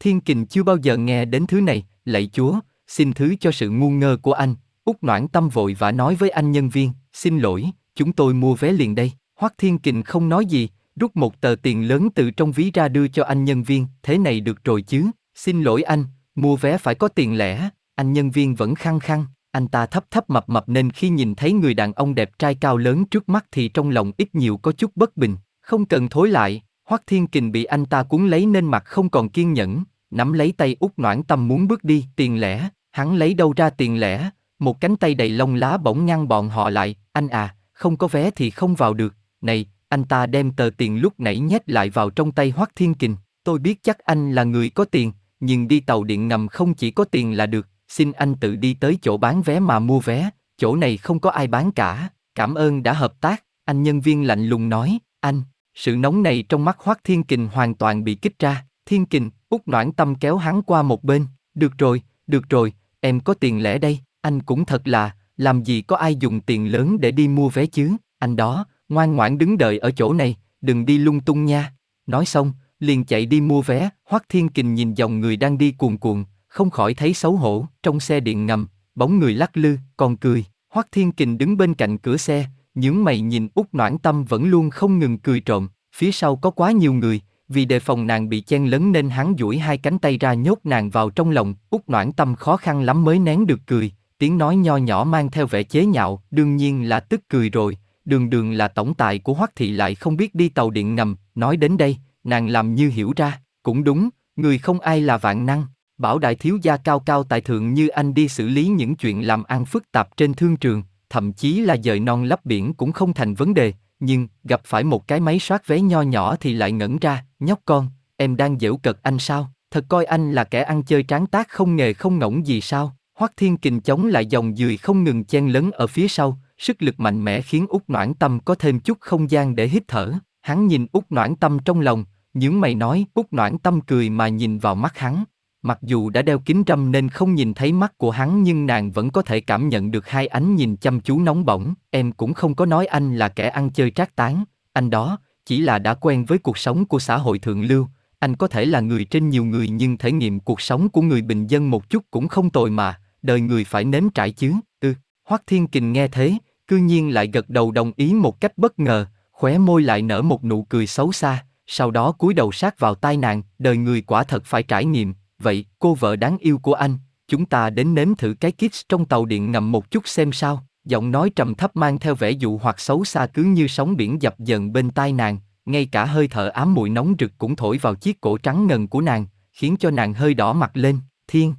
Thiên Kình chưa bao giờ nghe đến thứ này, lạy chúa, xin thứ cho sự ngu ngơ của anh, Úc Noãn Tâm vội và nói với anh nhân viên, xin lỗi, chúng tôi mua vé liền đây. Hoắc Thiên Kình không nói gì, rút một tờ tiền lớn từ trong ví ra đưa cho anh nhân viên, thế này được rồi chứ, xin lỗi anh, mua vé phải có tiền lẻ, anh nhân viên vẫn khăng khăng, anh ta thấp thấp mập mập nên khi nhìn thấy người đàn ông đẹp trai cao lớn trước mắt thì trong lòng ít nhiều có chút bất bình, không cần thối lại, Hoắc Thiên Kình bị anh ta cuốn lấy nên mặt không còn kiên nhẫn, nắm lấy tay út noãn tâm muốn bước đi, tiền lẻ, hắn lấy đâu ra tiền lẻ, một cánh tay đầy lông lá bỗng ngăn bọn họ lại, anh à, không có vé thì không vào được, này, anh ta đem tờ tiền lúc nãy nhét lại vào trong tay Hoắc Thiên Kình, tôi biết chắc anh là người có tiền, nhưng đi tàu điện ngầm không chỉ có tiền là được, xin anh tự đi tới chỗ bán vé mà mua vé, chỗ này không có ai bán cả, cảm ơn đã hợp tác, anh nhân viên lạnh lùng nói, anh, sự nóng này trong mắt Hoắc Thiên Kình hoàn toàn bị kích ra, Thiên Kình, út noãn tâm kéo hắn qua một bên, được rồi, được rồi, em có tiền lẻ đây, anh cũng thật là, làm gì có ai dùng tiền lớn để đi mua vé chứ, anh đó, ngoan ngoãn đứng đợi ở chỗ này, đừng đi lung tung nha. Nói xong, liền chạy đi mua vé, Hoắc Thiên Kình nhìn dòng người đang đi cuồn cuộn, không khỏi thấy xấu hổ, trong xe điện ngầm, bóng người lắc lư, còn cười. Hoắc Thiên Kình đứng bên cạnh cửa xe, những mày nhìn út Noãn Tâm vẫn luôn không ngừng cười trộm, phía sau có quá nhiều người, vì đề phòng nàng bị chen lấn nên hắn duỗi hai cánh tay ra nhốt nàng vào trong lòng, út Noãn Tâm khó khăn lắm mới nén được cười, tiếng nói nho nhỏ mang theo vẻ chế nhạo, đương nhiên là tức cười rồi, đường đường là tổng tài của Hoắc thị lại không biết đi tàu điện ngầm, nói đến đây, nàng làm như hiểu ra, cũng đúng, người không ai là vạn năng, bảo đại thiếu gia cao cao tại thượng như anh đi xử lý những chuyện làm ăn phức tạp trên thương trường, thậm chí là dời non lấp biển cũng không thành vấn đề, nhưng gặp phải một cái máy soát vé nho nhỏ thì lại ngẩn ra, nhóc con, em đang giễu cợt anh sao, thật coi anh là kẻ ăn chơi tráng tác không nghề không ngỗng gì sao, Hoắc Thiên Kình chống lại dòng dười không ngừng chen lấn ở phía sau, sức lực mạnh mẽ khiến út noãn tâm có thêm chút không gian để hít thở, hắn nhìn út noãn tâm trong lòng, những mày nói út noãn tâm cười mà nhìn vào mắt hắn, Mặc dù đã đeo kính râm nên không nhìn thấy mắt của hắn nhưng nàng vẫn có thể cảm nhận được hai ánh nhìn chăm chú nóng bỏng. Em cũng không có nói anh là kẻ ăn chơi trác tán, anh đó chỉ là đã quen với cuộc sống của xã hội thượng lưu. Anh có thể là người trên nhiều người nhưng thể nghiệm cuộc sống của người bình dân một chút cũng không tồi mà, đời người phải nếm trải chứ. Ừ, Hoắc Thiên Kình nghe thế, cư nhiên lại gật đầu đồng ý một cách bất ngờ, khóe môi lại nở một nụ cười xấu xa, sau đó cúi đầu sát vào tai nàng, đời người quả thật phải trải nghiệm, vậy cô vợ đáng yêu của anh, chúng ta đến nếm thử cái kiss trong tàu điện ngầm một chút xem sao. Giọng nói trầm thấp mang theo vẻ dụ hoặc xấu xa cứ như sóng biển dập dần bên tai nàng, ngay cả hơi thở ám mùi nóng rực cũng thổi vào chiếc cổ trắng ngần của nàng, khiến cho nàng hơi đỏ mặt lên, thiên.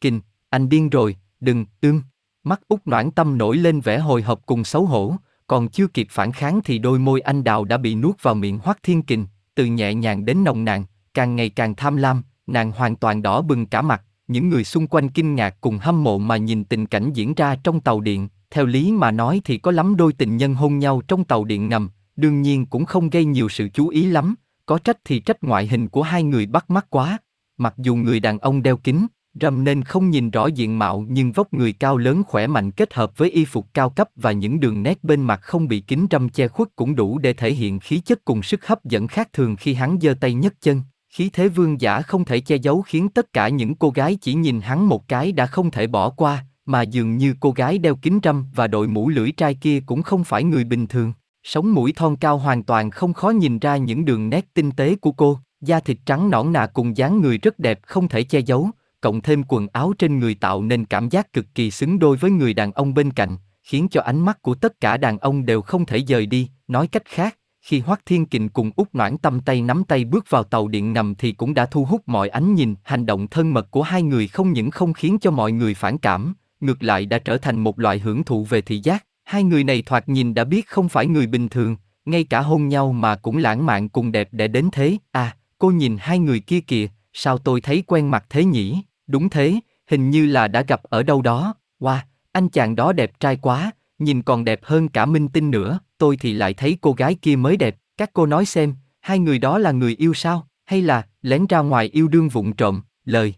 Kình, anh điên rồi, đừng, ưm. Mắt út noãn tâm nổi lên vẻ hồi hộp cùng xấu hổ, còn chưa kịp phản kháng thì đôi môi anh đào đã bị nuốt vào miệng hoắc thiên kình, từ nhẹ nhàng đến nồng nàn, càng ngày càng tham lam, nàng hoàn toàn đỏ bừng cả mặt, những người xung quanh kinh ngạc cùng hâm mộ mà nhìn tình cảnh diễn ra trong tàu điện, theo lý mà nói thì có lắm đôi tình nhân hôn nhau trong tàu điện ngầm, đương nhiên cũng không gây nhiều sự chú ý lắm, có trách thì trách ngoại hình của hai người bắt mắt quá. Mặc dù người đàn ông đeo kính, râm nên không nhìn rõ diện mạo nhưng vóc người cao lớn khỏe mạnh kết hợp với y phục cao cấp và những đường nét bên mặt không bị kính râm che khuất cũng đủ để thể hiện khí chất cùng sức hấp dẫn khác thường khi hắn giơ tay nhấc chân. Khí thế vương giả không thể che giấu khiến tất cả những cô gái chỉ nhìn hắn một cái đã không thể bỏ qua, mà dường như cô gái đeo kính râm và đội mũ lưỡi trai kia cũng không phải người bình thường. Sống mũi thon cao hoàn toàn không khó nhìn ra những đường nét tinh tế của cô, da thịt trắng nõn nà cùng dáng người rất đẹp không thể che giấu, cộng thêm quần áo trên người tạo nên cảm giác cực kỳ xứng đôi với người đàn ông bên cạnh, khiến cho ánh mắt của tất cả đàn ông đều không thể rời đi, nói cách khác, khi Hoắc Thiên Kình cùng Úc Noãn Tâm tay nắm tay bước vào tàu điện ngầm thì cũng đã thu hút mọi ánh nhìn, hành động thân mật của hai người không những không khiến cho mọi người phản cảm, ngược lại đã trở thành một loại hưởng thụ về thị giác. Hai người này thoạt nhìn đã biết không phải người bình thường, ngay cả hôn nhau mà cũng lãng mạn cùng đẹp để đến thế. À, cô nhìn hai người kia kìa, sao tôi thấy quen mặt thế nhỉ? Đúng thế, hình như là đã gặp ở đâu đó. Wow, anh chàng đó đẹp trai quá, nhìn còn đẹp hơn cả minh tinh nữa tôi thì lại thấy cô gái kia mới đẹp, các cô nói xem, hai người đó là người yêu sao, hay là lén ra ngoài yêu đương vụng trộm, lời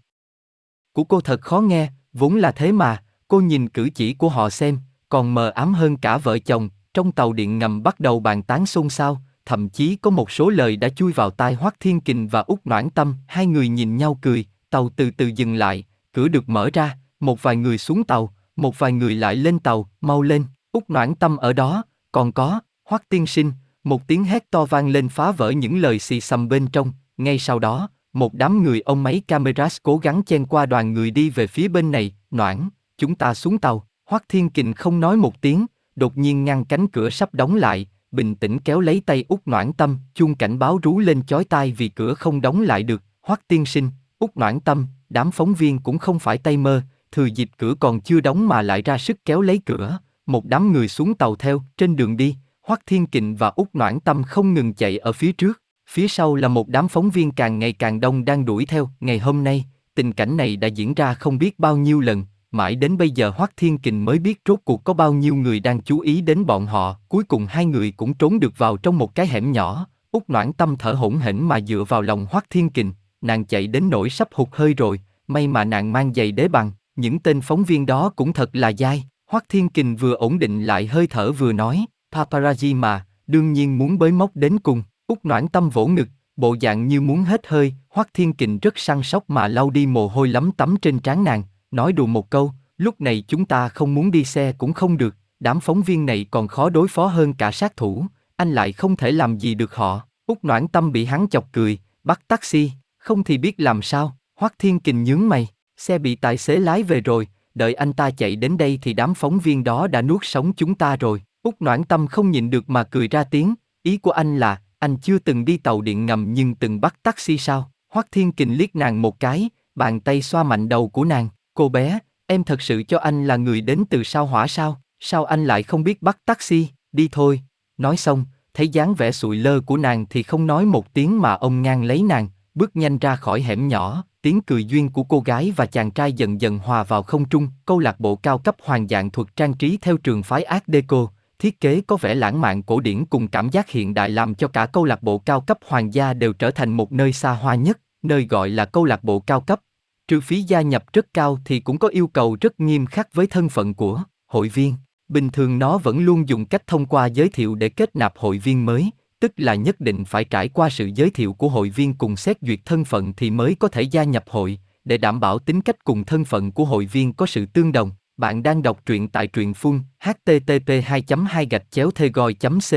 của cô thật khó nghe, vốn là thế mà, cô nhìn cử chỉ của họ xem, còn mờ ám hơn cả vợ chồng, trong tàu điện ngầm bắt đầu bàn tán xôn xao, thậm chí có một số lời đã chui vào tai Hoắc Thiên Kình và Úc Noãn Tâm, hai người nhìn nhau cười, tàu từ từ dừng lại, cửa được mở ra, một vài người xuống tàu, một vài người lại lên tàu, mau lên, Úc Noãn Tâm ở đó, còn có, Hoắc tiên sinh, một tiếng hét to vang lên phá vỡ những lời xì xầm bên trong, ngay sau đó, một đám người ông máy cameras cố gắng chen qua đoàn người đi về phía bên này, noãn, chúng ta xuống tàu. Hoắc Thiên Kình không nói một tiếng, đột nhiên ngăn cánh cửa sắp đóng lại, bình tĩnh kéo lấy tay út noãn tâm, chuông cảnh báo rú lên chói tai vì cửa không đóng lại được. Hoắc Tiên Sinh, út noãn tâm, đám phóng viên cũng không phải tay mơ, thừa dịp cửa còn chưa đóng mà lại ra sức kéo lấy cửa, một đám người xuống tàu theo, trên đường đi, Hoắc Thiên Kình và Úc Noãn Tâm không ngừng chạy ở phía trước, phía sau là một đám phóng viên càng ngày càng đông đang đuổi theo. Ngày hôm nay, tình cảnh này đã diễn ra không biết bao nhiêu lần, mãi đến bây giờ Hoắc Thiên Kình mới biết rốt cuộc có bao nhiêu người đang chú ý đến bọn họ. Cuối cùng hai người cũng trốn được vào trong một cái hẻm nhỏ. Úc Noãn Tâm thở hổn hển mà dựa vào lòng Hoắc Thiên Kình, nàng chạy đến nỗi sắp hụt hơi rồi, may mà nàng mang giày đế bằng, những tên phóng viên đó cũng thật là dai. Hoắc Thiên Kình vừa ổn định lại hơi thở vừa nói, paparazzi mà, đương nhiên muốn bới móc đến cùng. Út noãn tâm vỗ ngực, bộ dạng như muốn hết hơi, Hoắc Thiên Kình rất săn sóc mà lau đi mồ hôi lấm tắm trên trán nàng, nói đùa một câu, lúc này chúng ta không muốn đi xe cũng không được, đám phóng viên này còn khó đối phó hơn cả sát thủ, anh lại không thể làm gì được họ. Út noãn tâm bị hắn chọc cười, bắt taxi, không thì biết làm sao, Hoắc Thiên Kình nhướng mày, xe bị tài xế lái về rồi, đợi anh ta chạy đến đây thì đám phóng viên đó đã nuốt sống chúng ta rồi. Úc noãn tâm không nhìn được mà cười ra tiếng, ý của anh là, anh chưa từng đi tàu điện ngầm nhưng từng bắt taxi sao? Hoắc Thiên Kình liếc nàng một cái, bàn tay xoa mạnh đầu của nàng, cô bé, em thật sự cho anh là người đến từ sao hỏa sao? Sao anh lại không biết bắt taxi, đi thôi. Nói xong, thấy dáng vẻ sụi lơ của nàng thì không nói một tiếng mà ông ngang lấy nàng, bước nhanh ra khỏi hẻm nhỏ, tiếng cười duyên của cô gái và chàng trai dần dần hòa vào không trung, câu lạc bộ cao cấp hoàng dạng thuật trang trí theo trường phái Art Deco, thiết kế có vẻ lãng mạn cổ điển cùng cảm giác hiện đại làm cho cả câu lạc bộ cao cấp hoàng gia đều trở thành một nơi xa hoa nhất, nơi gọi là câu lạc bộ cao cấp. Trừ phí gia nhập rất cao thì cũng có yêu cầu rất nghiêm khắc với thân phận của hội viên. Bình thường nó vẫn luôn dùng cách thông qua giới thiệu để kết nạp hội viên mới, tức là nhất định phải trải qua sự giới thiệu của hội viên cùng xét duyệt thân phận thì mới có thể gia nhập hội, để đảm bảo tính cách cùng thân phận của hội viên có sự tương đồng. Bạn đang đọc truyện tại truyện phun http 2 2 gạch chéo thê goi comch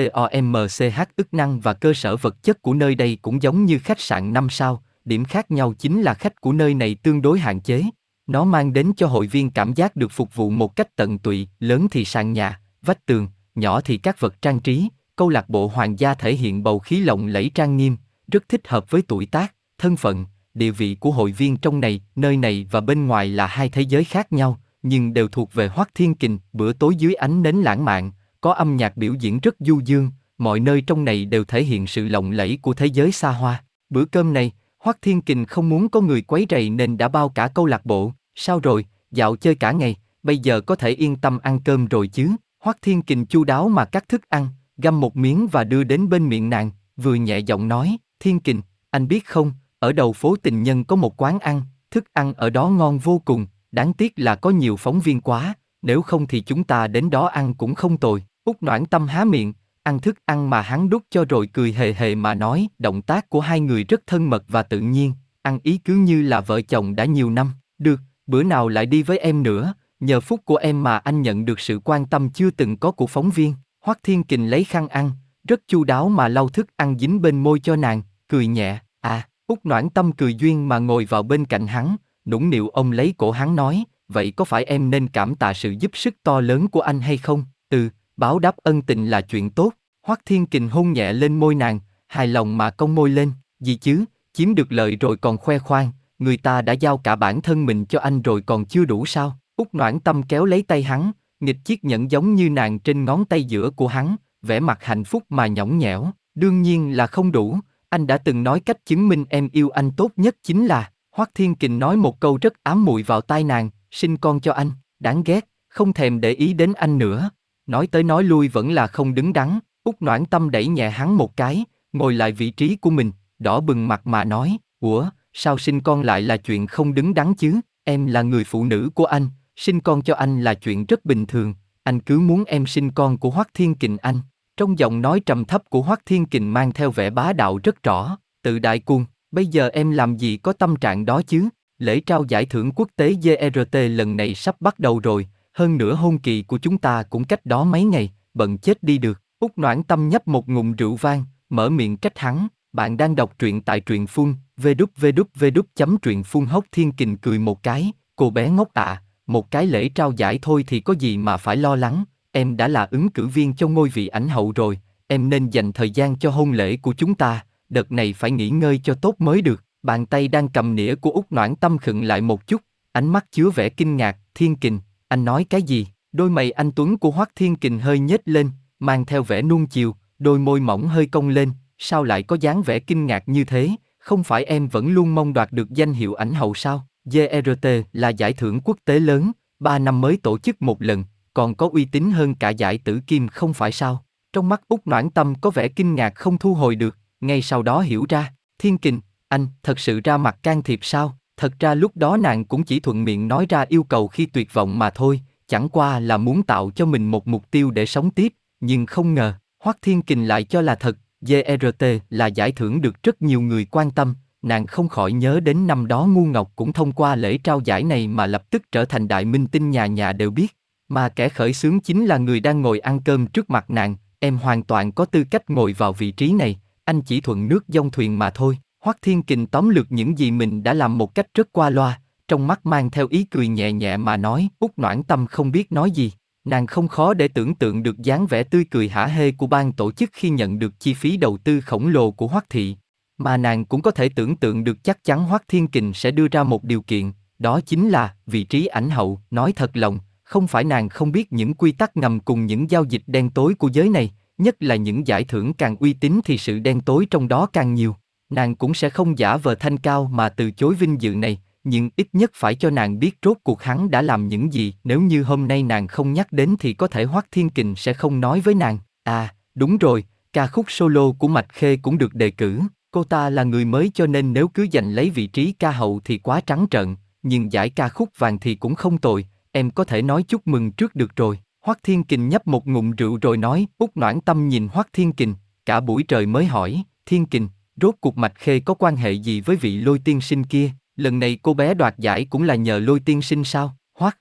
ức năng và cơ sở vật chất của nơi đây cũng giống như khách sạn 5 sao, điểm khác nhau chính là khách của nơi này tương đối hạn chế. Nó mang đến cho hội viên cảm giác được phục vụ một cách tận tụy, lớn thì sàn nhà, vách tường, nhỏ thì các vật trang trí, câu lạc bộ hoàng gia thể hiện bầu khí lộng lẫy trang nghiêm, rất thích hợp với tuổi tác, thân phận, địa vị của hội viên trong này, nơi này và bên ngoài là hai thế giới khác nhau, nhưng đều thuộc về Hoắc Thiên Kình, bữa tối dưới ánh nến lãng mạn, có âm nhạc biểu diễn rất du dương, mọi nơi trong này đều thể hiện sự lộng lẫy của thế giới xa hoa. Bữa cơm này, Hoắc Thiên Kình không muốn có người quấy rầy nên đã bao cả câu lạc bộ, sao rồi, dạo chơi cả ngày, bây giờ có thể yên tâm ăn cơm rồi chứ. Hoắc Thiên Kình chu đáo mà cắt thức ăn, găm một miếng và đưa đến bên miệng nàng, vừa nhẹ giọng nói, Thiên Kình, anh biết không, ở đầu phố tình nhân có một quán ăn, thức ăn ở đó ngon vô cùng, đáng tiếc là có nhiều phóng viên quá, nếu không thì chúng ta đến đó ăn cũng không tồi. Úc noãn tâm há miệng, ăn thức ăn mà hắn đút cho rồi cười hề hề mà nói, động tác của hai người rất thân mật và tự nhiên, ăn ý cứ như là vợ chồng đã nhiều năm, được, bữa nào lại đi với em nữa, nhờ phúc của em mà anh nhận được sự quan tâm chưa từng có của phóng viên. Hoắc Thiên Kình lấy khăn ăn, rất chu đáo mà lau thức ăn dính bên môi cho nàng, cười nhẹ, à, Úc noãn tâm cười duyên mà ngồi vào bên cạnh hắn, nũng nịu ông lấy cổ hắn nói, vậy có phải em nên cảm tạ sự giúp sức to lớn của anh hay không? Ừ, báo đáp ân tình là chuyện tốt. Hoắc Thiên Kình hôn nhẹ lên môi nàng, hài lòng mà cong môi lên, gì chứ, chiếm được lợi rồi còn khoe khoang, người ta đã giao cả bản thân mình cho anh rồi còn chưa đủ sao? Úc Noãn Tâm kéo lấy tay hắn, nghịch chiếc nhẫn giống như nàng trên ngón tay giữa của hắn, vẻ mặt hạnh phúc mà nhõng nhẽo, đương nhiên là không đủ, anh đã từng nói cách chứng minh em yêu anh tốt nhất chính là, Hoắc Thiên Kình nói một câu rất ám muội vào tai nàng, sinh con cho anh, đáng ghét, không thèm để ý đến anh nữa. Nói tới nói lui vẫn là không đứng đắn, Úc noãn tâm đẩy nhẹ hắn một cái, ngồi lại vị trí của mình, đỏ bừng mặt mà nói, ủa, sao sinh con lại là chuyện không đứng đắn chứ, em là người phụ nữ của anh, sinh con cho anh là chuyện rất bình thường, anh cứ muốn em sinh con của Hoắc Thiên Kình anh. Trong giọng nói trầm thấp của Hoắc Thiên Kình mang theo vẻ bá đạo rất rõ, tự đại cuồng, bây giờ em làm gì có tâm trạng đó chứ? Lễ trao giải thưởng quốc tế GRT lần này sắp bắt đầu rồi, hơn nữa hôn kỳ của chúng ta cũng cách đó mấy ngày, bận chết đi được. Út noãn tâm nhấp một ngụm rượu vang, mở miệng trách hắn, bạn đang đọc truyện tại truyện phun, vđvđvđ chấm truyện phun hốc thiên kình cười một cái, cô bé ngốc ạ, à, một cái lễ trao giải thôi thì có gì mà phải lo lắng, em đã là ứng cử viên cho ngôi vị ảnh hậu rồi, em nên dành thời gian cho hôn lễ của chúng ta, đợt này phải nghỉ ngơi cho tốt mới được. Bàn tay đang cầm nĩa của Út Noãn Tâm khựng lại một chút, ánh mắt chứa vẻ kinh ngạc, Thiên Kình, anh nói cái gì? Đôi mày anh Tuấn của Hoắc Thiên Kình hơi nhếch lên, mang theo vẻ nuông chiều, đôi môi mỏng hơi cong lên, sao lại có dáng vẻ kinh ngạc như thế? Không phải em vẫn luôn mong đoạt được danh hiệu ảnh hậu sao? GRT là giải thưởng quốc tế lớn, ba năm mới tổ chức một lần, còn có uy tín hơn cả giải tử kim không phải sao? Trong mắt Út Noãn Tâm có vẻ kinh ngạc không thu hồi được, ngay sau đó hiểu ra, Thiên Kình, anh, thật sự ra mặt can thiệp sao? Thật ra lúc đó nàng cũng chỉ thuận miệng nói ra yêu cầu khi tuyệt vọng mà thôi, chẳng qua là muốn tạo cho mình một mục tiêu để sống tiếp, nhưng không ngờ, Hoắc Thiên Kình lại cho là thật, GRT là giải thưởng được rất nhiều người quan tâm, nàng không khỏi nhớ đến năm đó Ngu Ngọc cũng thông qua lễ trao giải này mà lập tức trở thành đại minh tinh nhà nhà đều biết, mà kẻ khởi xướng chính là người đang ngồi ăn cơm trước mặt nàng, em hoàn toàn có tư cách ngồi vào vị trí này, anh chỉ thuận nước dông thuyền mà thôi. Hoắc Thiên Kình tóm lược những gì mình đã làm một cách rất qua loa, trong mắt mang theo ý cười nhẹ nhẹ mà nói, út noãn tâm không biết nói gì. Nàng không khó để tưởng tượng được dáng vẻ tươi cười hả hê của ban tổ chức khi nhận được chi phí đầu tư khổng lồ của Hoắc Thị. Mà nàng cũng có thể tưởng tượng được chắc chắn Hoắc Thiên Kình sẽ đưa ra một điều kiện, đó chính là vị trí ảnh hậu, nói thật lòng, không phải nàng không biết những quy tắc ngầm cùng những giao dịch đen tối của giới này, nhất là những giải thưởng càng uy tín thì sự đen tối trong đó càng nhiều. Nàng cũng sẽ không giả vờ thanh cao mà từ chối vinh dự này, nhưng ít nhất phải cho nàng biết rốt cuộc hắn đã làm những gì, nếu như hôm nay nàng không nhắc đến thì có thể Hoắc Thiên Kình sẽ không nói với nàng. À, đúng rồi, ca khúc solo của Mạch Khê cũng được đề cử, cô ta là người mới cho nên nếu cứ giành lấy vị trí ca hậu thì quá trắng trợn, nhưng giải ca khúc vàng thì cũng không tồi, em có thể nói chúc mừng trước được rồi. Hoắc Thiên Kình nhấp một ngụm rượu rồi nói, út noãn tâm nhìn Hoắc Thiên Kình, cả buổi trời mới hỏi, Thiên Kình, Rốt cuộc Mạch Khê có quan hệ gì với vị lôi tiên sinh kia, lần này cô bé đoạt giải cũng là nhờ lôi tiên sinh sao, hoắc.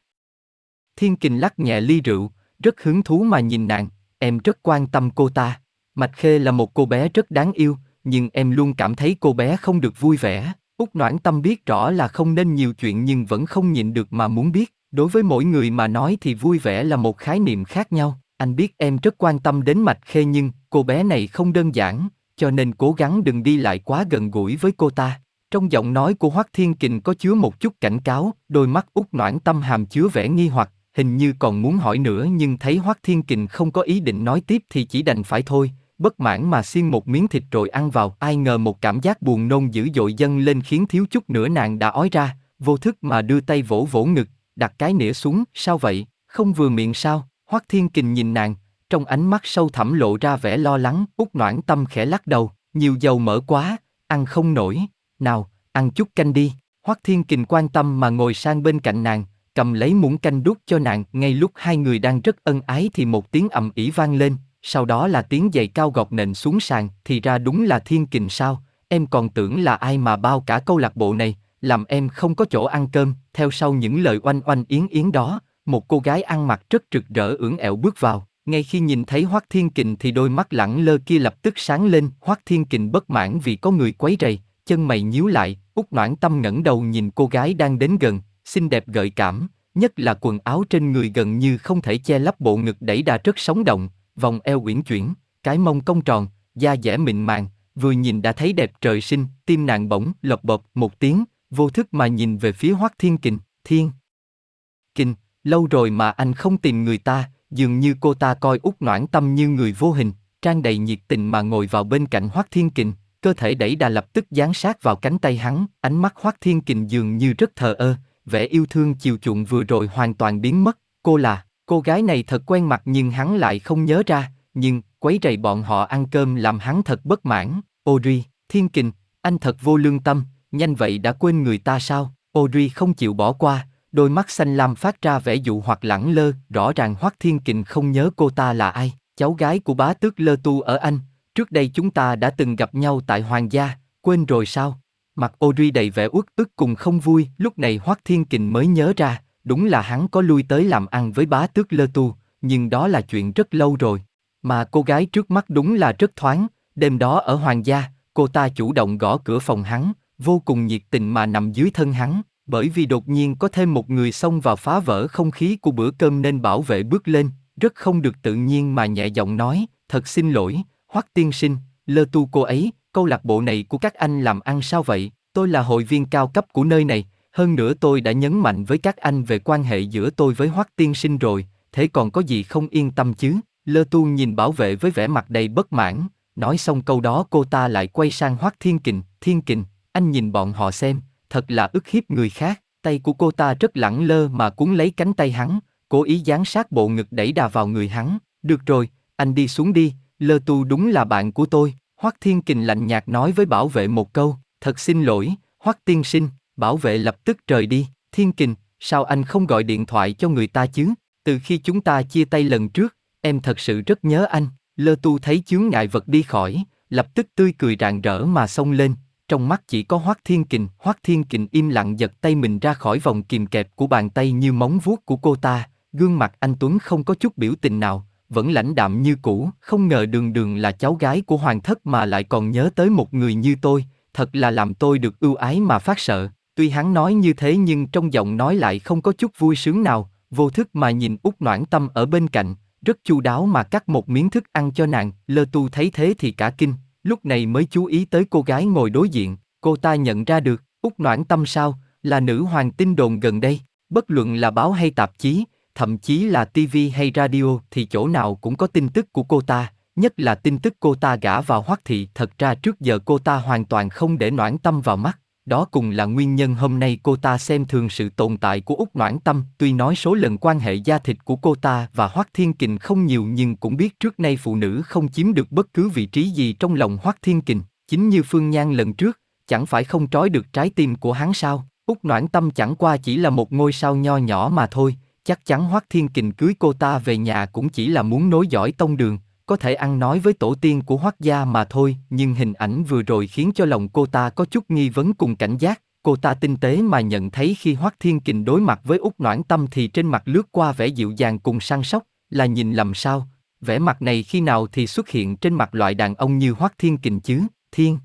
Thiên Kình lắc nhẹ ly rượu, rất hứng thú mà nhìn nàng, em rất quan tâm cô ta. Mạch Khê là một cô bé rất đáng yêu, nhưng em luôn cảm thấy cô bé không được vui vẻ. Úc Noãn Tâm biết rõ là không nên nhiều chuyện nhưng vẫn không nhịn được mà muốn biết. Đối với mỗi người mà nói thì vui vẻ là một khái niệm khác nhau. Anh biết em rất quan tâm đến Mạch Khê nhưng cô bé này không đơn giản, cho nên cố gắng đừng đi lại quá gần gũi với cô ta. Trong giọng nói của Hoắc Thiên Kình có chứa một chút cảnh cáo, đôi mắt út noãn tâm hàm chứa vẻ nghi hoặc, hình như còn muốn hỏi nữa nhưng thấy Hoắc Thiên Kình không có ý định nói tiếp thì chỉ đành phải thôi, bất mãn mà xiên một miếng thịt rồi ăn vào. Ai ngờ một cảm giác buồn nôn dữ dội dâng lên khiến thiếu chút nữa nàng đã ói ra, vô thức mà đưa tay vỗ vỗ ngực, đặt cái nĩa xuống, sao vậy, không vừa miệng sao? Hoắc Thiên Kình nhìn nàng, trong ánh mắt sâu thẳm lộ ra vẻ lo lắng, út noãn tâm khẽ lắc đầu, nhiều dầu mỡ quá, ăn không nổi, nào, ăn chút canh đi. Hoắc Thiên Kình quan tâm mà ngồi sang bên cạnh nàng, cầm lấy muỗng canh đút cho nàng. Ngay lúc hai người đang rất ân ái thì một tiếng ầm ĩ vang lên, sau đó là tiếng giày cao gọt nện xuống sàn. Thì ra đúng là Thiên Kình sao? Em còn tưởng là ai mà bao cả câu lạc bộ này, làm em không có chỗ ăn cơm. Theo sau những lời oanh oanh yến yến đó, một cô gái ăn mặc rất rực rỡ ưỡn ẹo bước vào. Ngay khi nhìn thấy Hoắc Thiên Kình thì đôi mắt lẳng lơ kia lập tức sáng lên, Hoắc Thiên Kình bất mãn vì có người quấy rầy, chân mày nhíu lại, út noãn tâm ngẩng đầu nhìn cô gái đang đến gần, xinh đẹp gợi cảm, nhất là quần áo trên người gần như không thể che lấp bộ ngực đẩy đà rất sống động, vòng eo uyển chuyển, cái mông cong tròn, da dẻ mịn màng, vừa nhìn đã thấy đẹp trời sinh, tim nàng bỗng lộc bộp một tiếng, vô thức mà nhìn về phía Hoắc Thiên Kình, Thiên Kình, lâu rồi mà anh không tìm người ta, dường như cô ta coi út noãn tâm như người vô hình, trang đầy nhiệt tình mà ngồi vào bên cạnh Hoắc Thiên Kình, cơ thể đẩy đà lập tức dán sát vào cánh tay hắn, ánh mắt Hoắc Thiên Kình dường như rất thờ ơ, vẻ yêu thương chiều chuộng vừa rồi hoàn toàn biến mất, cô là, cô gái này thật quen mặt nhưng hắn lại không nhớ ra, nhưng, quấy rầy bọn họ ăn cơm làm hắn thật bất mãn, Audrey, Thiên Kình, anh thật vô lương tâm, nhanh vậy đã quên người ta sao, Audrey không chịu bỏ qua, đôi mắt xanh lam phát ra vẻ dụ hoặc lẳng lơ, rõ ràng Hoắc Thiên Kình không nhớ cô ta là ai, cháu gái của bá tước Lơ Tu ở Anh, trước đây chúng ta đã từng gặp nhau tại Hoàng gia, quên rồi sao? Mặt Audrey đầy vẻ uất ức cùng không vui, lúc này Hoắc Thiên Kình mới nhớ ra, đúng là hắn có lui tới làm ăn với bá tước Lơ Tu, nhưng đó là chuyện rất lâu rồi. Mà cô gái trước mắt đúng là rất thoáng, đêm đó ở Hoàng gia, cô ta chủ động gõ cửa phòng hắn, vô cùng nhiệt tình mà nằm dưới thân hắn, Bởi vì đột nhiên có thêm một người xông vào phá vỡ không khí của bữa cơm nên bảo vệ bước lên, rất không được tự nhiên mà nhẹ giọng nói, thật xin lỗi, Hoắc tiên sinh, lơ tu cô ấy, câu lạc bộ này của các anh làm ăn sao vậy? Tôi là hội viên cao cấp của nơi này, hơn nữa tôi đã nhấn mạnh với các anh về quan hệ giữa tôi với Hoắc tiên sinh rồi, thế còn có gì không yên tâm chứ? Lơ tu nhìn bảo vệ với vẻ mặt đầy bất mãn, nói xong câu đó cô ta lại quay sang Hoắc Thiên Kình, Thiên Kình, anh nhìn bọn họ xem, thật là ức hiếp người khác, tay của cô ta rất lẳng lơ mà cuốn lấy cánh tay hắn, cố ý dán sát bộ ngực đẩy đà vào người hắn, được rồi, anh đi xuống đi, lơ tu đúng là bạn của tôi, Hoắc Thiên Kình lạnh nhạt nói với bảo vệ một câu, thật xin lỗi, Hoắc tiên sinh, bảo vệ lập tức rời đi, Thiên Kình, sao anh không gọi điện thoại cho người ta chứ, từ khi chúng ta chia tay lần trước, em thật sự rất nhớ anh, lơ tu thấy chướng ngại vật đi khỏi, lập tức tươi cười rạng rỡ mà xông lên, trong mắt chỉ có Hoắc Thiên Kình, Hoắc Thiên Kình im lặng giật tay mình ra khỏi vòng kìm kẹp của bàn tay như móng vuốt của cô ta, gương mặt anh Tuấn không có chút biểu tình nào, vẫn lãnh đạm như cũ, không ngờ đường đường là cháu gái của hoàng thất mà lại còn nhớ tới một người như tôi, thật là làm tôi được ưu ái mà phát sợ. Tuy hắn nói như thế nhưng trong giọng nói lại không có chút vui sướng nào, vô thức mà nhìn út noãn tâm ở bên cạnh, rất chu đáo mà cắt một miếng thức ăn cho nàng, lơ tu thấy thế thì cả kinh, lúc này mới chú ý tới cô gái ngồi đối diện, cô ta nhận ra được, út noãn tâm sao, là nữ hoàng tin đồn gần đây, bất luận là báo hay tạp chí, thậm chí là TV hay radio thì chỗ nào cũng có tin tức của cô ta, nhất là tin tức cô ta gả vào Hoắc thị, thật ra trước giờ cô ta hoàn toàn không để Noãn Tâm vào mắt, đó cùng là nguyên nhân hôm nay cô ta xem thường sự tồn tại của Úc Noãn Tâm, tuy nói số lần quan hệ gia thịt của cô ta và Hoắc Thiên Kình không nhiều nhưng cũng biết trước nay phụ nữ không chiếm được bất cứ vị trí gì trong lòng Hoắc Thiên Kình, chính như Phương Nhan lần trước, chẳng phải không trói được trái tim của hắn sao? Úc Noãn Tâm chẳng qua chỉ là một ngôi sao nho nhỏ mà thôi, chắc chắn Hoắc Thiên Kình cưới cô ta về nhà cũng chỉ là muốn nối dõi tông đường, có thể ăn nói với tổ tiên của Hoắc gia mà thôi, nhưng hình ảnh vừa rồi khiến cho lòng cô ta có chút nghi vấn cùng cảnh giác, cô ta tinh tế mà nhận thấy khi Hoắc Thiên Kình đối mặt với út Noãn Tâm thì trên mặt lướt qua vẻ dịu dàng cùng săn sóc, là nhìn lầm sao, vẻ mặt này khi nào thì xuất hiện trên mặt loại đàn ông như Hoắc Thiên Kình chứ, Thiên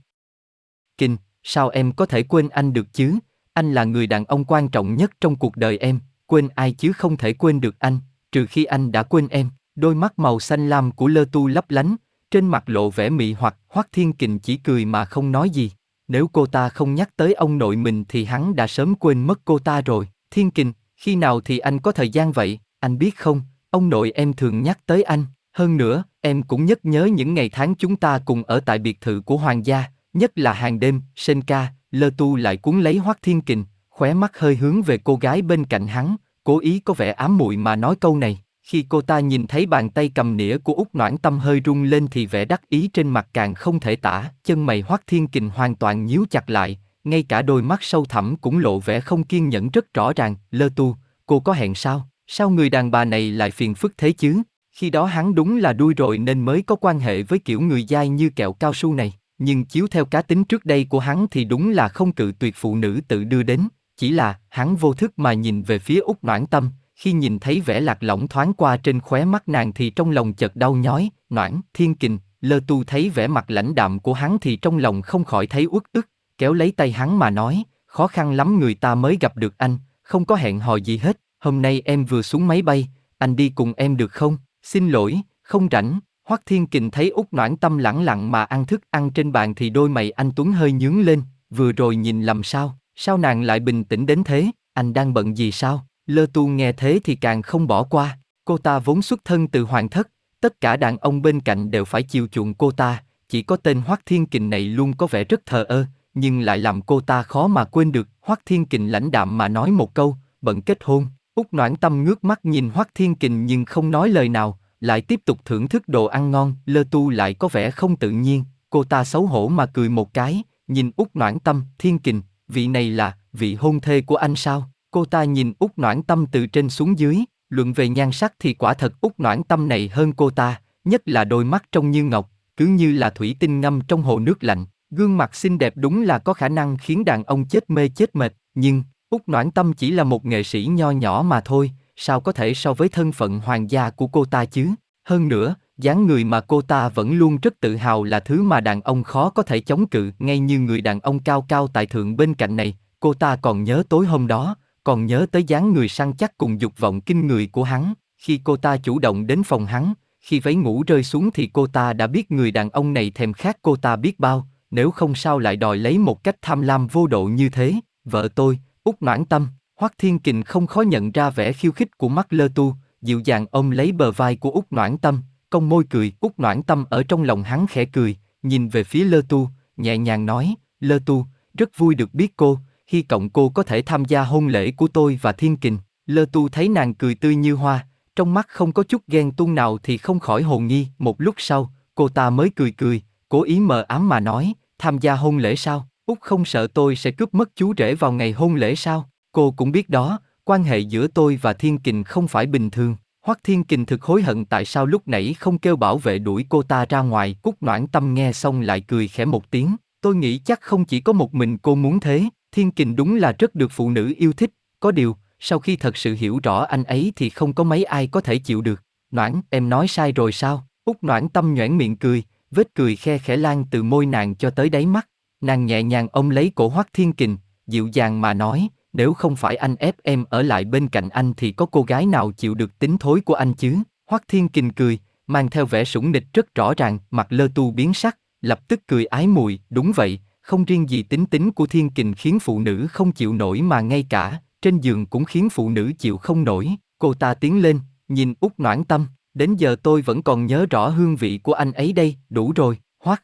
Kình, sao em có thể quên anh được chứ, anh là người đàn ông quan trọng nhất trong cuộc đời em, quên ai chứ không thể quên được anh, trừ khi anh đã quên em. Đôi mắt màu xanh lam của Lơ Tu lấp lánh, trên mặt lộ vẻ mị hoặc Hoắc Thiên Kình chỉ cười mà không nói gì. Nếu cô ta không nhắc tới ông nội mình thì hắn đã sớm quên mất cô ta rồi. Thiên Kình, khi nào thì anh có thời gian vậy? Anh biết không, ông nội em thường nhắc tới anh. Hơn nữa, em cũng nhất nhớ những ngày tháng chúng ta cùng ở tại biệt thự của hoàng gia, nhất là hàng đêm, sinh ca, Lơ Tu lại cuốn lấy Hoắc Thiên Kình, khóe mắt hơi hướng về cô gái bên cạnh hắn, cố ý có vẻ ám muội mà nói câu này. Khi cô ta nhìn thấy bàn tay cầm nĩa của Úc Noãn Tâm hơi rung lên thì vẻ đắc ý trên mặt càng không thể tả, chân mày Hoắc Thiên Kình hoàn toàn nhíu chặt lại, ngay cả đôi mắt sâu thẳm cũng lộ vẻ không kiên nhẫn rất rõ ràng, lơ tu, cô có hẹn sao, sao người đàn bà này lại phiền phức thế chứ? Khi đó hắn đúng là đuôi rồi nên mới có quan hệ với kiểu người dai như kẹo cao su này, nhưng chiếu theo cá tính trước đây của hắn thì đúng là không cự tuyệt phụ nữ tự đưa đến, chỉ là hắn vô thức mà nhìn về phía Úc Noãn Tâm, khi nhìn thấy vẻ lạc lõng thoáng qua trên khóe mắt nàng thì trong lòng chợt đau nhói, noãn, thiên kình, lơ tu thấy vẻ mặt lãnh đạm của hắn thì trong lòng không khỏi thấy uất ức, kéo lấy tay hắn mà nói, khó khăn lắm người ta mới gặp được anh, không có hẹn hò gì hết, hôm nay em vừa xuống máy bay, anh đi cùng em được không? Xin lỗi, không rảnh. Hoắc Thiên Kình thấy Úc Noãn Tâm lẳng lặng mà ăn thức ăn trên bàn thì đôi mày anh Tuấn hơi nhướng lên, vừa rồi nhìn lầm sao, sao nàng lại bình tĩnh đến thế, anh đang bận gì sao? Lơ tu nghe thế thì càng không bỏ qua, cô ta vốn xuất thân từ hoàng thất, tất cả đàn ông bên cạnh đều phải chiều chuộng cô ta, chỉ có tên Hoắc Thiên Kình này luôn có vẻ rất thờ ơ, nhưng lại làm cô ta khó mà quên được. Hoắc Thiên Kình lãnh đạm mà nói một câu, bận kết hôn. Úc Noãn Tâm ngước mắt nhìn Hoắc Thiên Kình nhưng không nói lời nào, lại tiếp tục thưởng thức đồ ăn ngon. Lơ Tu lại có vẻ không tự nhiên, cô ta xấu hổ mà cười một cái, nhìn Úc Noãn Tâm, Thiên Kình, vị này là vị hôn thê của anh sao? Cô ta nhìn út noãn tâm từ trên xuống dưới, luận về nhan sắc thì quả thật út noãn tâm này hơn cô ta, nhất là đôi mắt trông như ngọc, cứ như là thủy tinh ngâm trong hồ nước lạnh. Gương mặt xinh đẹp đúng là có khả năng khiến đàn ông chết mê chết mệt, nhưng út noãn tâm chỉ là một nghệ sĩ nho nhỏ mà thôi, sao có thể so với thân phận hoàng gia của cô ta chứ? Hơn nữa, dáng người mà cô ta vẫn luôn rất tự hào là thứ mà đàn ông khó có thể chống cự, ngay như người đàn ông cao cao tại thượng bên cạnh này, cô ta còn nhớ tối hôm đó, còn nhớ tới dáng người săn chắc cùng dục vọng kinh người của hắn, khi cô ta chủ động đến phòng hắn, khi váy ngủ rơi xuống thì cô ta đã biết người đàn ông này thèm khát cô ta biết bao, nếu không sao lại đòi lấy một cách tham lam vô độ như thế, vợ tôi, út noãn tâm, Hoắc Thiên Kình không khó nhận ra vẻ khiêu khích của mắt lơ tu, dịu dàng ôm lấy bờ vai của út noãn tâm, cong môi cười, út noãn tâm ở trong lòng hắn khẽ cười, nhìn về phía lơ tu, nhẹ nhàng nói, lơ tu, rất vui được biết cô, hy vọng cô có thể tham gia hôn lễ của tôi và Thiên Kình. Lơ tu thấy nàng cười tươi như hoa, trong mắt không có chút ghen tuông nào thì không khỏi hồn nghi. Một lúc sau, cô ta mới cười cười, cố ý mờ ám mà nói, tham gia hôn lễ sao? Út không sợ tôi sẽ cướp mất chú rể vào ngày hôn lễ sao? Cô cũng biết đó, quan hệ giữa tôi và Thiên Kình không phải bình thường. Hoắc Thiên Kình thực hối hận tại sao lúc nãy không kêu bảo vệ đuổi cô ta ra ngoài. Cúc Noãn Tâm nghe xong lại cười khẽ một tiếng. Tôi nghĩ chắc không chỉ có một mình cô muốn thế. Thiên Kình đúng là rất được phụ nữ yêu thích. Có điều, sau khi thật sự hiểu rõ anh ấy thì không có mấy ai có thể chịu được. Noãn, em nói sai rồi sao? Úc Noãn Tâm nhoẻn miệng cười, vết cười khe khẽ lan từ môi nàng cho tới đáy mắt. Nàng nhẹ nhàng ôm lấy cổ Hoắc Thiên Kình, dịu dàng mà nói, nếu không phải anh ép em ở lại bên cạnh anh thì có cô gái nào chịu được tính thối của anh chứ? Hoắc Thiên Kình cười, mang theo vẻ sủng nịch rất rõ ràng, mặt lơ tu biến sắc, lập tức cười ái mùi, đúng vậy, không riêng gì tính tính của Thiên Kình khiến phụ nữ không chịu nổi mà ngay cả, trên giường cũng khiến phụ nữ chịu không nổi. Cô ta tiến lên, nhìn út noãn tâm, đến giờ tôi vẫn còn nhớ rõ hương vị của anh ấy đây, đủ rồi, hoắc.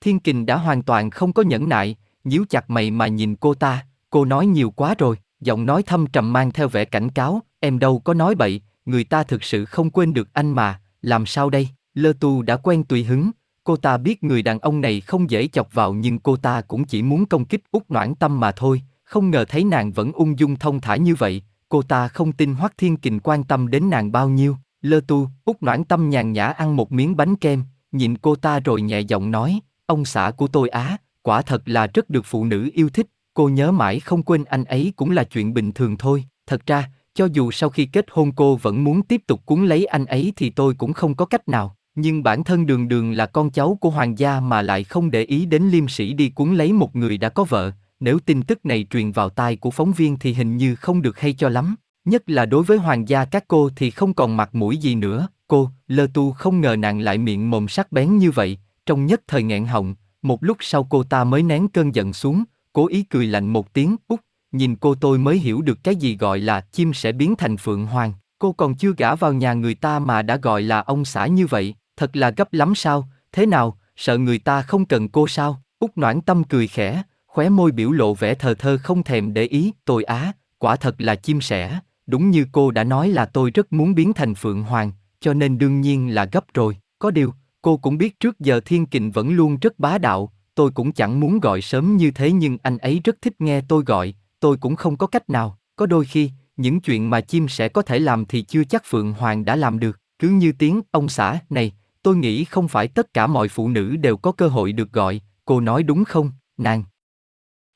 Thiên Kình đã hoàn toàn không có nhẫn nại, nhíu chặt mày mà nhìn cô ta, cô nói nhiều quá rồi, giọng nói thâm trầm mang theo vẻ cảnh cáo, em đâu có nói bậy, người ta thực sự không quên được anh mà, làm sao đây? Lơ Tu đã quen tùy hứng, cô ta biết người đàn ông này không dễ chọc vào nhưng cô ta cũng chỉ muốn công kích út noãn tâm mà thôi, không ngờ thấy nàng vẫn ung dung thông thả như vậy, cô ta không tin Hoắc Thiên Kình quan tâm đến nàng bao nhiêu. Lơ tu, út noãn tâm nhàn nhã ăn một miếng bánh kem, nhìn cô ta rồi nhẹ giọng nói, ông xã của tôi á, quả thật là rất được phụ nữ yêu thích, cô nhớ mãi không quên anh ấy cũng là chuyện bình thường thôi. Thật ra, cho dù sau khi kết hôn cô vẫn muốn tiếp tục cuốn lấy anh ấy thì tôi cũng không có cách nào. Nhưng bản thân đường đường là con cháu của hoàng gia mà lại không để ý đến liêm sĩ đi cuốn lấy một người đã có vợ, nếu tin tức này truyền vào tai của phóng viên thì hình như không được hay cho lắm, nhất là đối với hoàng gia các cô thì không còn mặt mũi gì nữa. Cô, Lơ Tu không ngờ nàng lại miệng mồm sắc bén như vậy, trong nhất thời nghẹn họng, một lúc sau cô ta mới nén cơn giận xuống, cố ý cười lạnh một tiếng, út, nhìn cô tôi mới hiểu được cái gì gọi là chim sẽ biến thành phượng hoàng. Cô còn chưa gả vào nhà người ta mà đã gọi là ông xã như vậy, thật là gấp lắm sao, thế nào, sợ người ta không cần cô sao? Út noãn tâm cười khẽ, khóe môi biểu lộ vẻ thờ thơ không thèm để ý, tôi á, quả thật là chim sẻ, đúng như cô đã nói là tôi rất muốn biến thành Phượng Hoàng, cho nên đương nhiên là gấp rồi, có điều, cô cũng biết trước giờ Thiên Kình vẫn luôn rất bá đạo, tôi cũng chẳng muốn gọi sớm như thế nhưng anh ấy rất thích nghe tôi gọi, tôi cũng không có cách nào, có đôi khi, những chuyện mà chim sẻ có thể làm thì chưa chắc Phượng Hoàng đã làm được, cứ như tiếng ông xã này, tôi nghĩ không phải tất cả mọi phụ nữ đều có cơ hội được gọi, cô nói đúng không, nàng?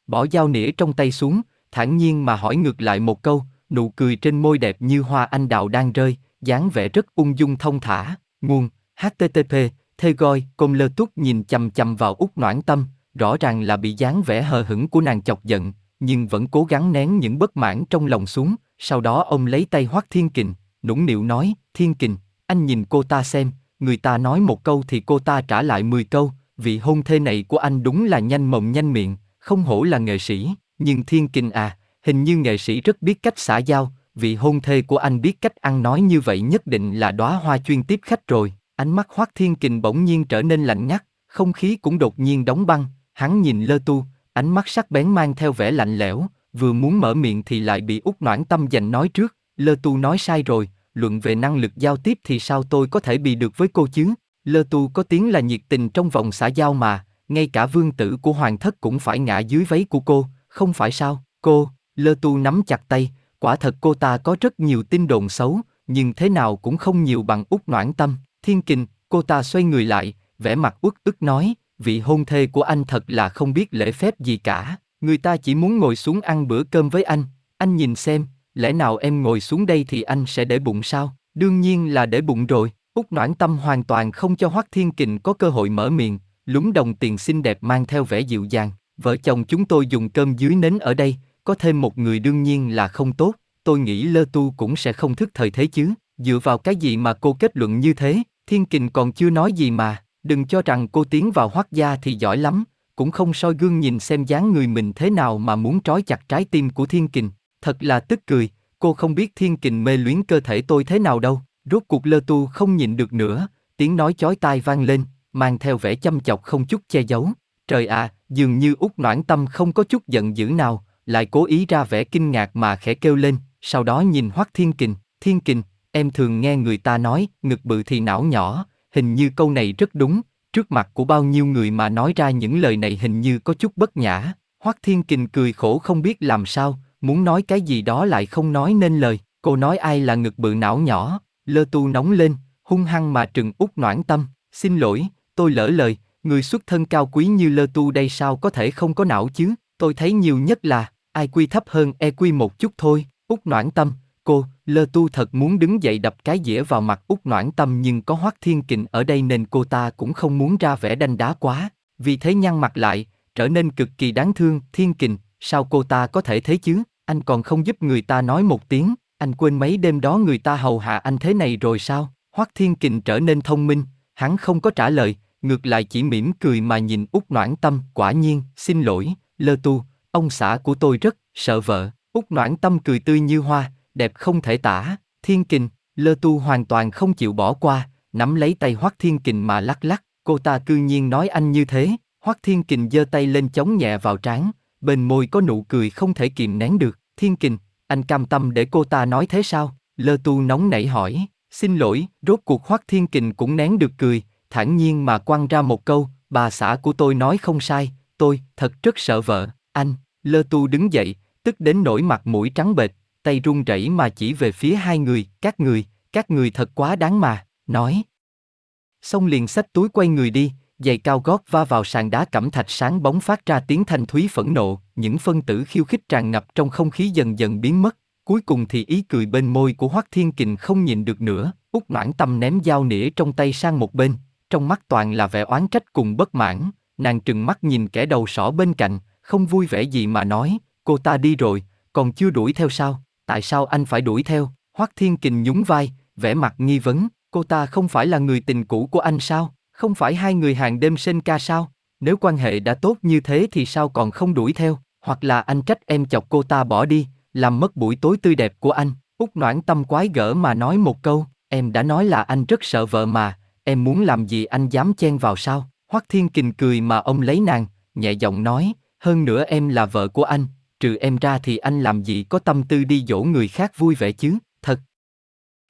Bỏ dao nĩa trong tay xuống, thản nhiên mà hỏi ngược lại một câu, nụ cười trên môi đẹp như hoa anh đào đang rơi, dáng vẻ rất ung dung thông thả. Nguồn http thê goi công lơ túc nhìn chằm chằm vào út noãn tâm, rõ ràng là bị dáng vẻ hờ hững của nàng chọc giận, nhưng vẫn cố gắng nén những bất mãn trong lòng xuống. Sau đó ông lấy tay hoắc thiên kình, nũng nịu nói, thiên kình, anh nhìn cô ta xem, người ta nói một câu thì cô ta trả lại mười câu, vị hôn thê này của anh đúng là nhanh mồm nhanh miệng, không hổ là nghệ sĩ, nhưng thiên kinh à, hình như nghệ sĩ rất biết cách xã giao, vị hôn thê của anh biết cách ăn nói như vậy nhất định là đóa hoa chuyên tiếp khách rồi. Ánh mắt Hoắc Thiên Kình bỗng nhiên trở nên lạnh ngắt, không khí cũng đột nhiên đóng băng, hắn nhìn Lơ Tu, ánh mắt sắc bén mang theo vẻ lạnh lẽo, vừa muốn mở miệng thì lại bị út noãn tâm giành nói trước, Lơ Tu nói sai rồi, luận về năng lực giao tiếp thì sao tôi có thể bị được với cô chứ? Lơ Tu có tiếng là nhiệt tình trong vòng xã giao mà, ngay cả vương tử của hoàng thất cũng phải ngã dưới váy của cô, không phải sao? Cô, Lơ Tu nắm chặt tay, quả thật cô ta có rất nhiều tin đồn xấu, nhưng thế nào cũng không nhiều bằng út noãn tâm. Thiên kình, cô ta xoay người lại, vẻ mặt uất ức nói, vị hôn thê của anh thật là không biết lễ phép gì cả, người ta chỉ muốn ngồi xuống ăn bữa cơm với anh, anh nhìn xem, lẽ nào em ngồi xuống đây thì anh sẽ để bụng sao? Đương nhiên là để bụng rồi. Út Noãn Tâm hoàn toàn không cho Hoắc Thiên Kình có cơ hội mở miệng, lúng đồng tiền xinh đẹp mang theo vẻ dịu dàng, Vợ chồng chúng tôi dùng cơm dưới nến ở đây, có thêm một người đương nhiên là không tốt, tôi nghĩ lơ tu cũng sẽ không thức thời thế chứ, dựa vào cái gì mà cô kết luận như thế, thiên kình còn chưa nói gì mà, đừng cho rằng cô tiến vào hoắc gia thì giỏi lắm, cũng không soi gương nhìn xem dáng người mình thế nào mà muốn trói chặt trái tim của thiên kình, thật là tức cười, cô không biết thiên kình mê luyến cơ thể tôi thế nào đâu, rốt cuộc lơ tu không nhịn được nữa, tiếng nói chói tai vang lên, mang theo vẻ chăm chọc không chút che giấu. Trời ạ, à, dường như út noãn tâm không có chút giận dữ nào, lại cố ý ra vẻ kinh ngạc mà khẽ kêu lên, sau đó nhìn Hoắc Thiên Kình, Thiên Kình, em thường nghe người ta nói, ngực bự thì não nhỏ, hình như câu này rất đúng, trước mặt của bao nhiêu người mà nói ra những lời này hình như có chút bất nhã. Hoắc Thiên Kình cười khổ không biết làm sao, muốn nói cái gì đó lại không nói nên lời. Cô nói ai là ngực bự não nhỏ, lơ tu nóng lên, hung hăng mà trừng út noãn tâm. Xin lỗi, tôi lỡ lời, người xuất thân cao quý như lơ tu đây sao có thể không có não chứ? Tôi thấy nhiều nhất là, ai quy thấp hơn e quy một chút thôi. Út noãn tâm, cô, lơ tu thật muốn đứng dậy đập cái dĩa vào mặt út noãn tâm nhưng có hoắc thiên kình ở đây nên cô ta cũng không muốn ra vẻ đanh đá quá. Vì thế nhăn mặt lại, trở nên cực kỳ đáng thương, thiên kình, sao cô ta có thể thế chứ? Anh còn không giúp người ta nói một tiếng, anh quên mấy đêm đó người ta hầu hạ anh thế này rồi sao? Hoắc Thiên Kình trở nên thông minh, hắn không có trả lời, ngược lại chỉ mỉm cười mà nhìn út noãn tâm, quả nhiên, xin lỗi, lơ tu, ông xã của tôi rất, sợ vợ, út noãn tâm cười tươi như hoa, đẹp không thể tả, Thiên Kình, lơ tu hoàn toàn không chịu bỏ qua, nắm lấy tay Hoắc Thiên Kình mà lắc lắc, cô ta cư nhiên nói anh như thế, Hoắc Thiên Kình giơ tay lên chống nhẹ vào trán, bên môi có nụ cười không thể kìm nén được, Thiên Kình, anh cam tâm để cô ta nói thế sao? Lơ tu nóng nảy hỏi, xin lỗi, rốt cuộc Hoắc Thiên Kình cũng nén được cười, thản nhiên mà quăng ra một câu, bà xã của tôi nói không sai, tôi thật rất sợ vợ, anh, Lơ tu đứng dậy, tức đến nỗi mặt mũi trắng bệch, tay run rẩy mà chỉ về phía hai người, các người, các người thật quá đáng mà, nói. Xong liền xách túi quay người đi, giày cao gót va vào sàn đá cẩm thạch sáng bóng phát ra tiếng thanh thúy phẫn nộ, những phân tử khiêu khích tràn ngập trong không khí dần dần biến mất, cuối cùng thì ý cười bên môi của Hoắc Thiên Kình không nhìn được nữa, út noãn tâm ném dao nĩa trong tay sang một bên, trong mắt toàn là vẻ oán trách cùng bất mãn, nàng trừng mắt nhìn kẻ đầu sỏ bên cạnh, không vui vẻ gì mà nói, cô ta đi rồi, còn chưa đuổi theo sao, tại sao anh phải đuổi theo, Hoắc Thiên Kình nhún vai, vẻ mặt nghi vấn, cô ta không phải là người tình cũ của anh sao? Không phải hai người hàng đêm sinh ca sao? Nếu quan hệ đã tốt như thế thì sao còn không đuổi theo? Hoặc là anh trách em chọc cô ta bỏ đi, làm mất buổi tối tươi đẹp của anh. Út noãn tâm quái gở mà nói một câu, em đã nói là anh rất sợ vợ mà, em muốn làm gì anh dám chen vào sao? Hoắc Thiên Kình cười mà ông lấy nàng, nhẹ giọng nói, hơn nữa em là vợ của anh, trừ em ra thì anh làm gì có tâm tư đi dỗ người khác vui vẻ chứ, thật.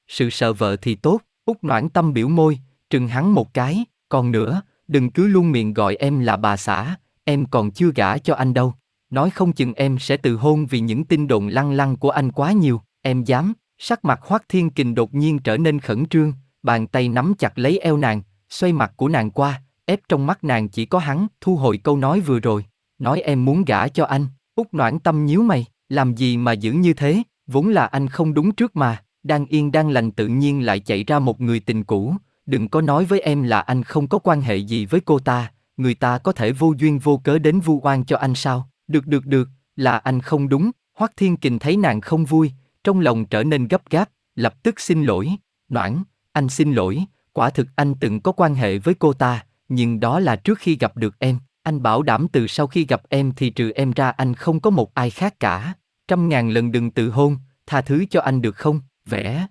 Sự sợ vợ thì tốt, Út noãn tâm biểu môi, trừng hắn một cái, còn nữa, đừng cứ luôn miệng gọi em là bà xã, em còn chưa gả cho anh đâu. Nói không chừng em sẽ từ hôn vì những tin đồn lăng lăng của anh quá nhiều, em dám. Sắc mặt Hoắc Thiên Kình đột nhiên trở nên khẩn trương, bàn tay nắm chặt lấy eo nàng, xoay mặt của nàng qua, ép trong mắt nàng chỉ có hắn, thu hồi câu nói vừa rồi. Nói em muốn gả cho anh, út noãn tâm nhíu mày, làm gì mà giữ như thế, vốn là anh không đúng trước mà, đang yên đang lành tự nhiên lại chạy ra một người tình cũ, đừng có nói với em là anh không có quan hệ gì với cô ta, người ta có thể vô duyên vô cớ đến vu oan cho anh sao? Được được được, là anh không đúng. Hoắc Thiên Kình thấy nàng không vui, trong lòng trở nên gấp gáp, lập tức xin lỗi. Noãn, anh xin lỗi, quả thực anh từng có quan hệ với cô ta, nhưng đó là trước khi gặp được em. Anh bảo đảm từ sau khi gặp em thì trừ em ra anh không có một ai khác cả. Trăm ngàn lần đừng tự hôn, tha thứ cho anh được không? Vẻ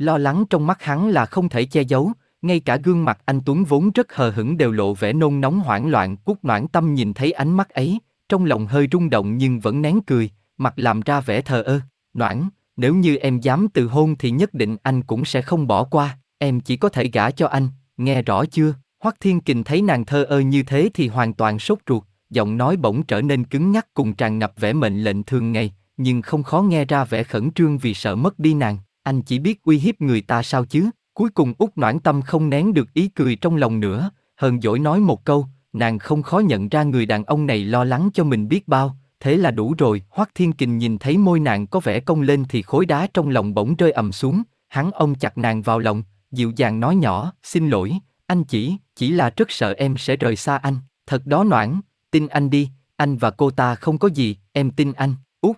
Lo lắng trong mắt hắn là không thể che giấu, ngay cả gương mặt anh Tuấn vốn rất hờ hững đều lộ vẻ nôn nóng hoảng loạn. Cúc noãn tâm nhìn thấy ánh mắt ấy, trong lòng hơi rung động nhưng vẫn nén cười, mặt làm ra vẻ thờ ơ. Noãn, nếu như em dám từ hôn thì nhất định anh cũng sẽ không bỏ qua, em chỉ có thể gả cho anh, nghe rõ chưa? Hoắc Thiên Kình thấy nàng thơ ơ như thế thì hoàn toàn sốt ruột, giọng nói bỗng trở nên cứng nhắc cùng tràn ngập vẻ mệnh lệnh thường ngày, nhưng không khó nghe ra vẻ khẩn trương vì sợ mất đi nàng anh chỉ biết uy hiếp người ta sao chứ? Cuối cùng út noãn tâm không nén được ý cười trong lòng nữa, hờn dỗi nói một câu, nàng không khó nhận ra người đàn ông này lo lắng cho mình biết bao, thế là đủ rồi. Hoắc Thiên Kình nhìn thấy môi nàng có vẻ cong lên thì khối đá trong lòng bỗng rơi ầm xuống, hắn ôm chặt nàng vào lòng, dịu dàng nói nhỏ, xin lỗi, anh chỉ, chỉ là rất sợ em sẽ rời xa anh, thật đó noãn, tin anh đi, anh và cô ta không có gì, em tin anh, út.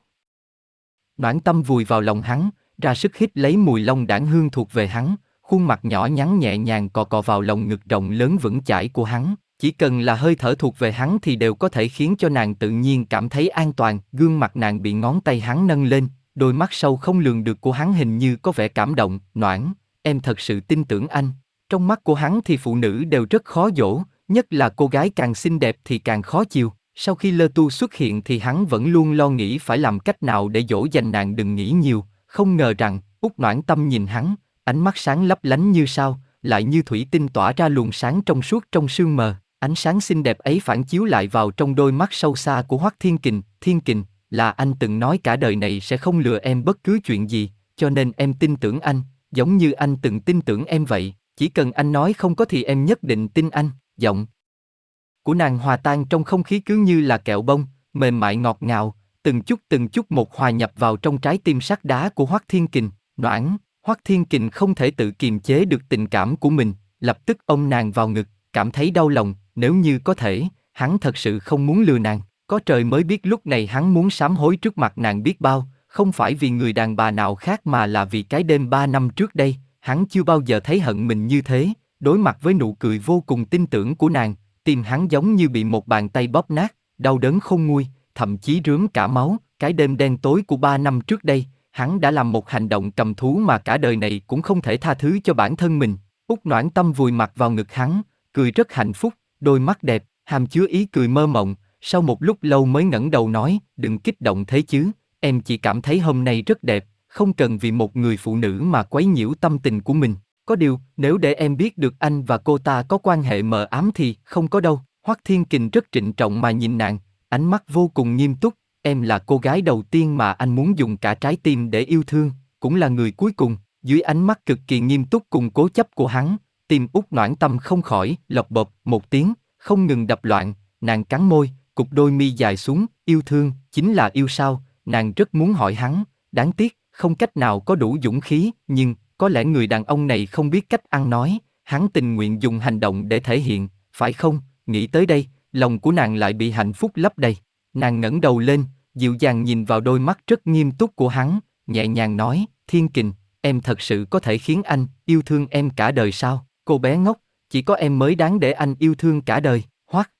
Noãn tâm vùi vào lòng hắn, ra sức hít lấy mùi lông đảng hương thuộc về hắn, khuôn mặt nhỏ nhắn nhẹ nhàng cò cò vào lòng ngực rộng lớn vững chãi của hắn. Chỉ cần là hơi thở thuộc về hắn thì đều có thể khiến cho nàng tự nhiên cảm thấy an toàn, gương mặt nàng bị ngón tay hắn nâng lên, đôi mắt sâu không lường được của hắn hình như có vẻ cảm động, noãn, em thật sự tin tưởng anh. Trong mắt của hắn thì phụ nữ đều rất khó dỗ, nhất là cô gái càng xinh đẹp thì càng khó chiều. Sau khi Lơ Tu xuất hiện thì hắn vẫn luôn lo nghĩ phải làm cách nào để dỗ dành nàng đừng nghĩ nhiều, không ngờ rằng, út noãn tâm nhìn hắn, ánh mắt sáng lấp lánh như sao, lại như thủy tinh tỏa ra luồng sáng trong suốt trong sương mờ. Ánh sáng xinh đẹp ấy phản chiếu lại vào trong đôi mắt sâu xa của Hoắc Thiên Kình, Thiên Kình, là anh từng nói cả đời này sẽ không lừa em bất cứ chuyện gì, cho nên em tin tưởng anh, giống như anh từng tin tưởng em vậy, chỉ cần anh nói không có thì em nhất định tin anh, giọng của nàng hòa tan trong không khí cứ như là kẹo bông, mềm mại ngọt ngào, từng chút từng chút một hòa nhập vào trong trái tim sắt đá của Hoắc Thiên Kình, noãn, Hoắc Thiên Kình không thể tự kiềm chế được tình cảm của mình, lập tức ôm nàng vào ngực, cảm thấy đau lòng, nếu như có thể, hắn thật sự không muốn lừa nàng, có trời mới biết lúc này hắn muốn sám hối trước mặt nàng biết bao, không phải vì người đàn bà nào khác mà là vì cái đêm ba năm trước đây, hắn chưa bao giờ thấy hận mình như thế, đối mặt với nụ cười vô cùng tin tưởng của nàng, tim hắn giống như bị một bàn tay bóp nát, đau đớn không nguôi, thậm chí rướm cả máu, cái đêm đen tối của ba năm trước đây, hắn đã làm một hành động cầm thú mà cả đời này cũng không thể tha thứ cho bản thân mình. Út noãn tâm vùi mặt vào ngực hắn, cười rất hạnh phúc, đôi mắt đẹp, hàm chứa ý cười mơ mộng, sau một lúc lâu mới ngẩng đầu nói, đừng kích động thế chứ, em chỉ cảm thấy hôm nay rất đẹp, không cần vì một người phụ nữ mà quấy nhiễu tâm tình của mình. Có điều, nếu để em biết được anh và cô ta có quan hệ mờ ám thì không có đâu. Hoắc Thiên Kình rất trịnh trọng mà nhìn nàng, ánh mắt vô cùng nghiêm túc. Em là cô gái đầu tiên mà anh muốn dùng cả trái tim để yêu thương, cũng là người cuối cùng. Dưới ánh mắt cực kỳ nghiêm túc cùng cố chấp của hắn, tim út noãn tâm không khỏi, lọc bộp, một tiếng, không ngừng đập loạn, nàng cắn môi, cục đôi mi dài xuống, yêu thương, chính là yêu sao, nàng rất muốn hỏi hắn, đáng tiếc, không cách nào có đủ dũng khí, nhưng, có lẽ người đàn ông này không biết cách ăn nói, hắn tình nguyện dùng hành động để thể hiện, phải không, nghĩ tới đây, lòng của nàng lại bị hạnh phúc lấp đầy. Nàng ngẩng đầu lên, dịu dàng nhìn vào đôi mắt rất nghiêm túc của hắn, nhẹ nhàng nói, thiên kình, em thật sự có thể khiến anh yêu thương em cả đời sao? Cô bé ngốc, chỉ có em mới đáng để anh yêu thương cả đời, hoắc.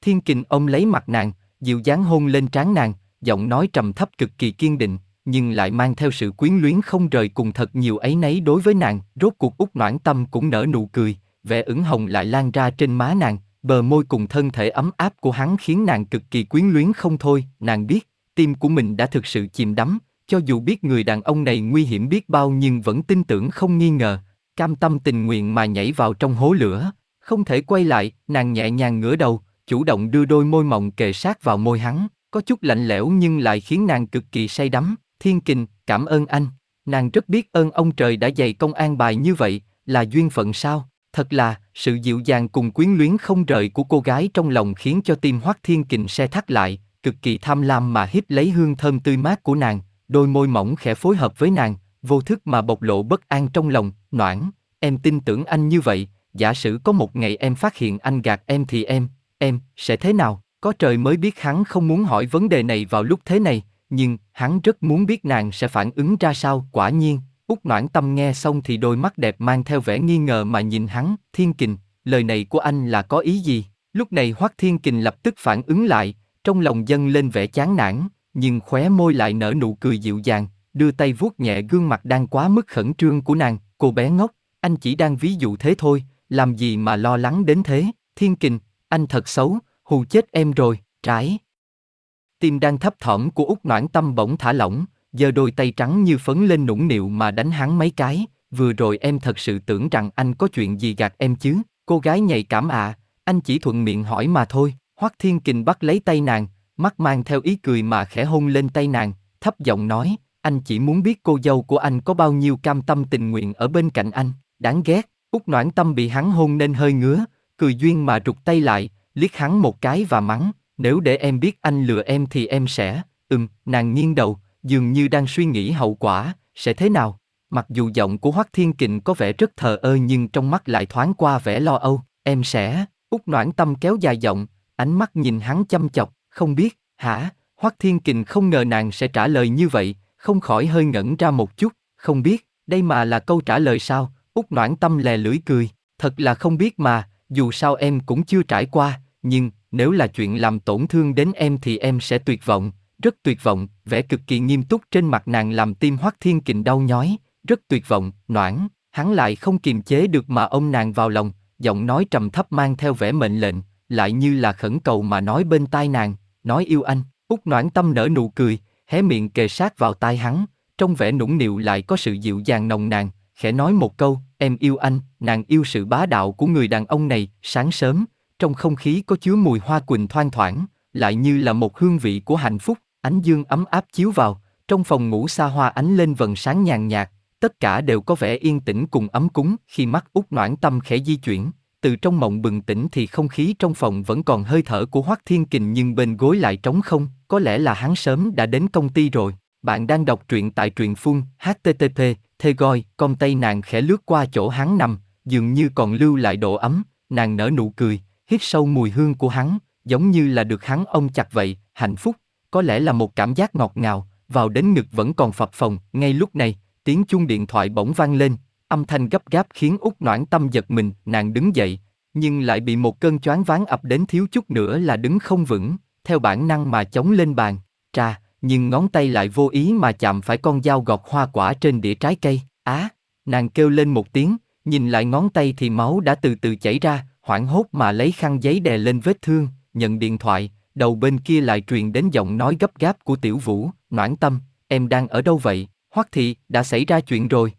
Thiên kình ôm lấy mặt nàng, dịu dáng hôn lên trán nàng, giọng nói trầm thấp cực kỳ kiên định, nhưng lại mang theo sự quyến luyến không rời cùng thật nhiều ấy nấy đối với nàng. Rốt cuộc út noãn tâm cũng nở nụ cười, vẻ ửng hồng lại lan ra trên má nàng, bờ môi cùng thân thể ấm áp của hắn khiến nàng cực kỳ quyến luyến không thôi. Nàng biết, tim của mình đã thực sự chìm đắm, cho dù biết người đàn ông này nguy hiểm biết bao nhưng vẫn tin tưởng không nghi ngờ, cam tâm tình nguyện mà nhảy vào trong hố lửa. Không thể quay lại, nàng nhẹ nhàng ngửa đầu, chủ động đưa đôi môi mỏng kề sát vào môi hắn, có chút lạnh lẽo nhưng lại khiến nàng cực kỳ say đắm. Thiên kình, cảm ơn anh. Nàng rất biết ơn ông trời đã dày công an bài như vậy, là duyên phận sao? Thật là, sự dịu dàng cùng quyến luyến không rời của cô gái trong lòng khiến cho tim Hoắc Thiên Kình xe thắt lại, cực kỳ tham lam mà hít lấy hương thơm tươi mát của nàng, đôi môi mỏng khẽ phối hợp với nàng, vô thức mà bộc lộ bất an trong lòng, noãn, em tin tưởng anh như vậy, giả sử có một ngày em phát hiện anh gạt em thì em, em, sẽ thế nào? Có trời mới biết hắn không muốn hỏi vấn đề này vào lúc thế này, nhưng hắn rất muốn biết nàng sẽ phản ứng ra sao. Quả nhiên, út noãn tâm nghe xong thì đôi mắt đẹp mang theo vẻ nghi ngờ mà nhìn hắn, thiên kình, lời này của anh là có ý gì? Lúc này Hoắc Thiên Kình lập tức phản ứng lại, trong lòng dâng lên vẻ chán nản, nhưng khóe môi lại nở nụ cười dịu dàng, đưa tay vuốt nhẹ gương mặt đang quá mức khẩn trương của nàng, cô bé ngốc, anh chỉ đang ví dụ thế thôi, làm gì mà lo lắng đến thế, Thiên Kình, anh thật xấu, hù chết em rồi, trái. Tim đang thấp thỏm của út noãn tâm bỗng thả lỏng, giờ đôi tay trắng như phấn lên nũng nịu mà đánh hắn mấy cái, vừa rồi em thật sự tưởng rằng anh có chuyện gì gạt em chứ, cô gái nhạy cảm à, anh chỉ thuận miệng hỏi mà thôi, Hoắc Thiên Kình bắt lấy tay nàng, mắt mang theo ý cười mà khẽ hôn lên tay nàng, thấp giọng nói, anh chỉ muốn biết cô dâu của anh có bao nhiêu cam tâm tình nguyện ở bên cạnh anh, đáng ghét, út noãn tâm bị hắn hôn nên hơi ngứa, cười duyên mà rụt tay lại, liếc hắn một cái và mắng, nếu để em biết anh lừa em thì em sẽ, ừm, nàng nghiêng đầu, dường như đang suy nghĩ hậu quả, sẽ thế nào? Mặc dù giọng của Hoắc Thiên Kình có vẻ rất thờ ơ nhưng trong mắt lại thoáng qua vẻ lo âu, em sẽ, út noãn tâm kéo dài giọng, ánh mắt nhìn hắn chăm chọc, không biết, hả? Hoắc Thiên Kình không ngờ nàng sẽ trả lời như vậy, không khỏi hơi ngẩn ra một chút, không biết, đây mà là câu trả lời sao? út Noãn Tâm lè lưỡi cười, thật là không biết mà, dù sao em cũng chưa trải qua, nhưng nếu là chuyện làm tổn thương đến em thì em sẽ tuyệt vọng, rất tuyệt vọng, vẻ cực kỳ nghiêm túc trên mặt nàng làm tim Hoắc Thiên Kình đau nhói, rất tuyệt vọng, noãn, hắn lại không kiềm chế được mà ôm nàng vào lòng, giọng nói trầm thấp mang theo vẻ mệnh lệnh, lại như là khẩn cầu mà nói bên tai nàng, nói yêu anh, út noãn tâm nở nụ cười, hé miệng kề sát vào tai hắn, trong vẻ nũng nịu lại có sự dịu dàng nồng nàn, khẽ nói một câu, em yêu anh, nàng yêu sự bá đạo của người đàn ông này, sáng sớm, trong không khí có chứa mùi hoa quỳnh thoang thoảng, lại như là một hương vị của hạnh phúc, ánh dương ấm áp chiếu vào, trong phòng ngủ xa hoa ánh lên vần sáng nhàn nhạt, tất cả đều có vẻ yên tĩnh cùng ấm cúng khi mắt út noãn tâm khẽ di chuyển, từ trong mộng bừng tỉnh thì không khí trong phòng vẫn còn hơi thở của Hoắc Thiên Kình nhưng bên gối lại trống không, có lẽ là hắn sớm đã đến công ty rồi. Bạn đang đọc truyện tại truyện phun http thê goi con tay nàng khẽ lướt qua chỗ hắn nằm, dường như còn lưu lại độ ấm, nàng nở nụ cười, hít sâu mùi hương của hắn, giống như là được hắn ôm chặt vậy, hạnh phúc, có lẽ là một cảm giác ngọt ngào, vào đến ngực vẫn còn phập phồng, ngay lúc này, tiếng chuông điện thoại bỗng vang lên, âm thanh gấp gáp khiến út noãn tâm giật mình, nàng đứng dậy, nhưng lại bị một cơn choáng váng ập đến thiếu chút nữa là đứng không vững, theo bản năng mà chống lên bàn, trà, nhưng ngón tay lại vô ý mà chạm phải con dao gọt hoa quả trên đĩa trái cây, á, nàng kêu lên một tiếng, nhìn lại ngón tay thì máu đã từ từ chảy ra, hoảng hốt mà lấy khăn giấy đè lên vết thương, nhận điện thoại, đầu bên kia lại truyền đến giọng nói gấp gáp của tiểu vũ, noãn tâm, em đang ở đâu vậy? Hoắc thị, đã xảy ra chuyện rồi.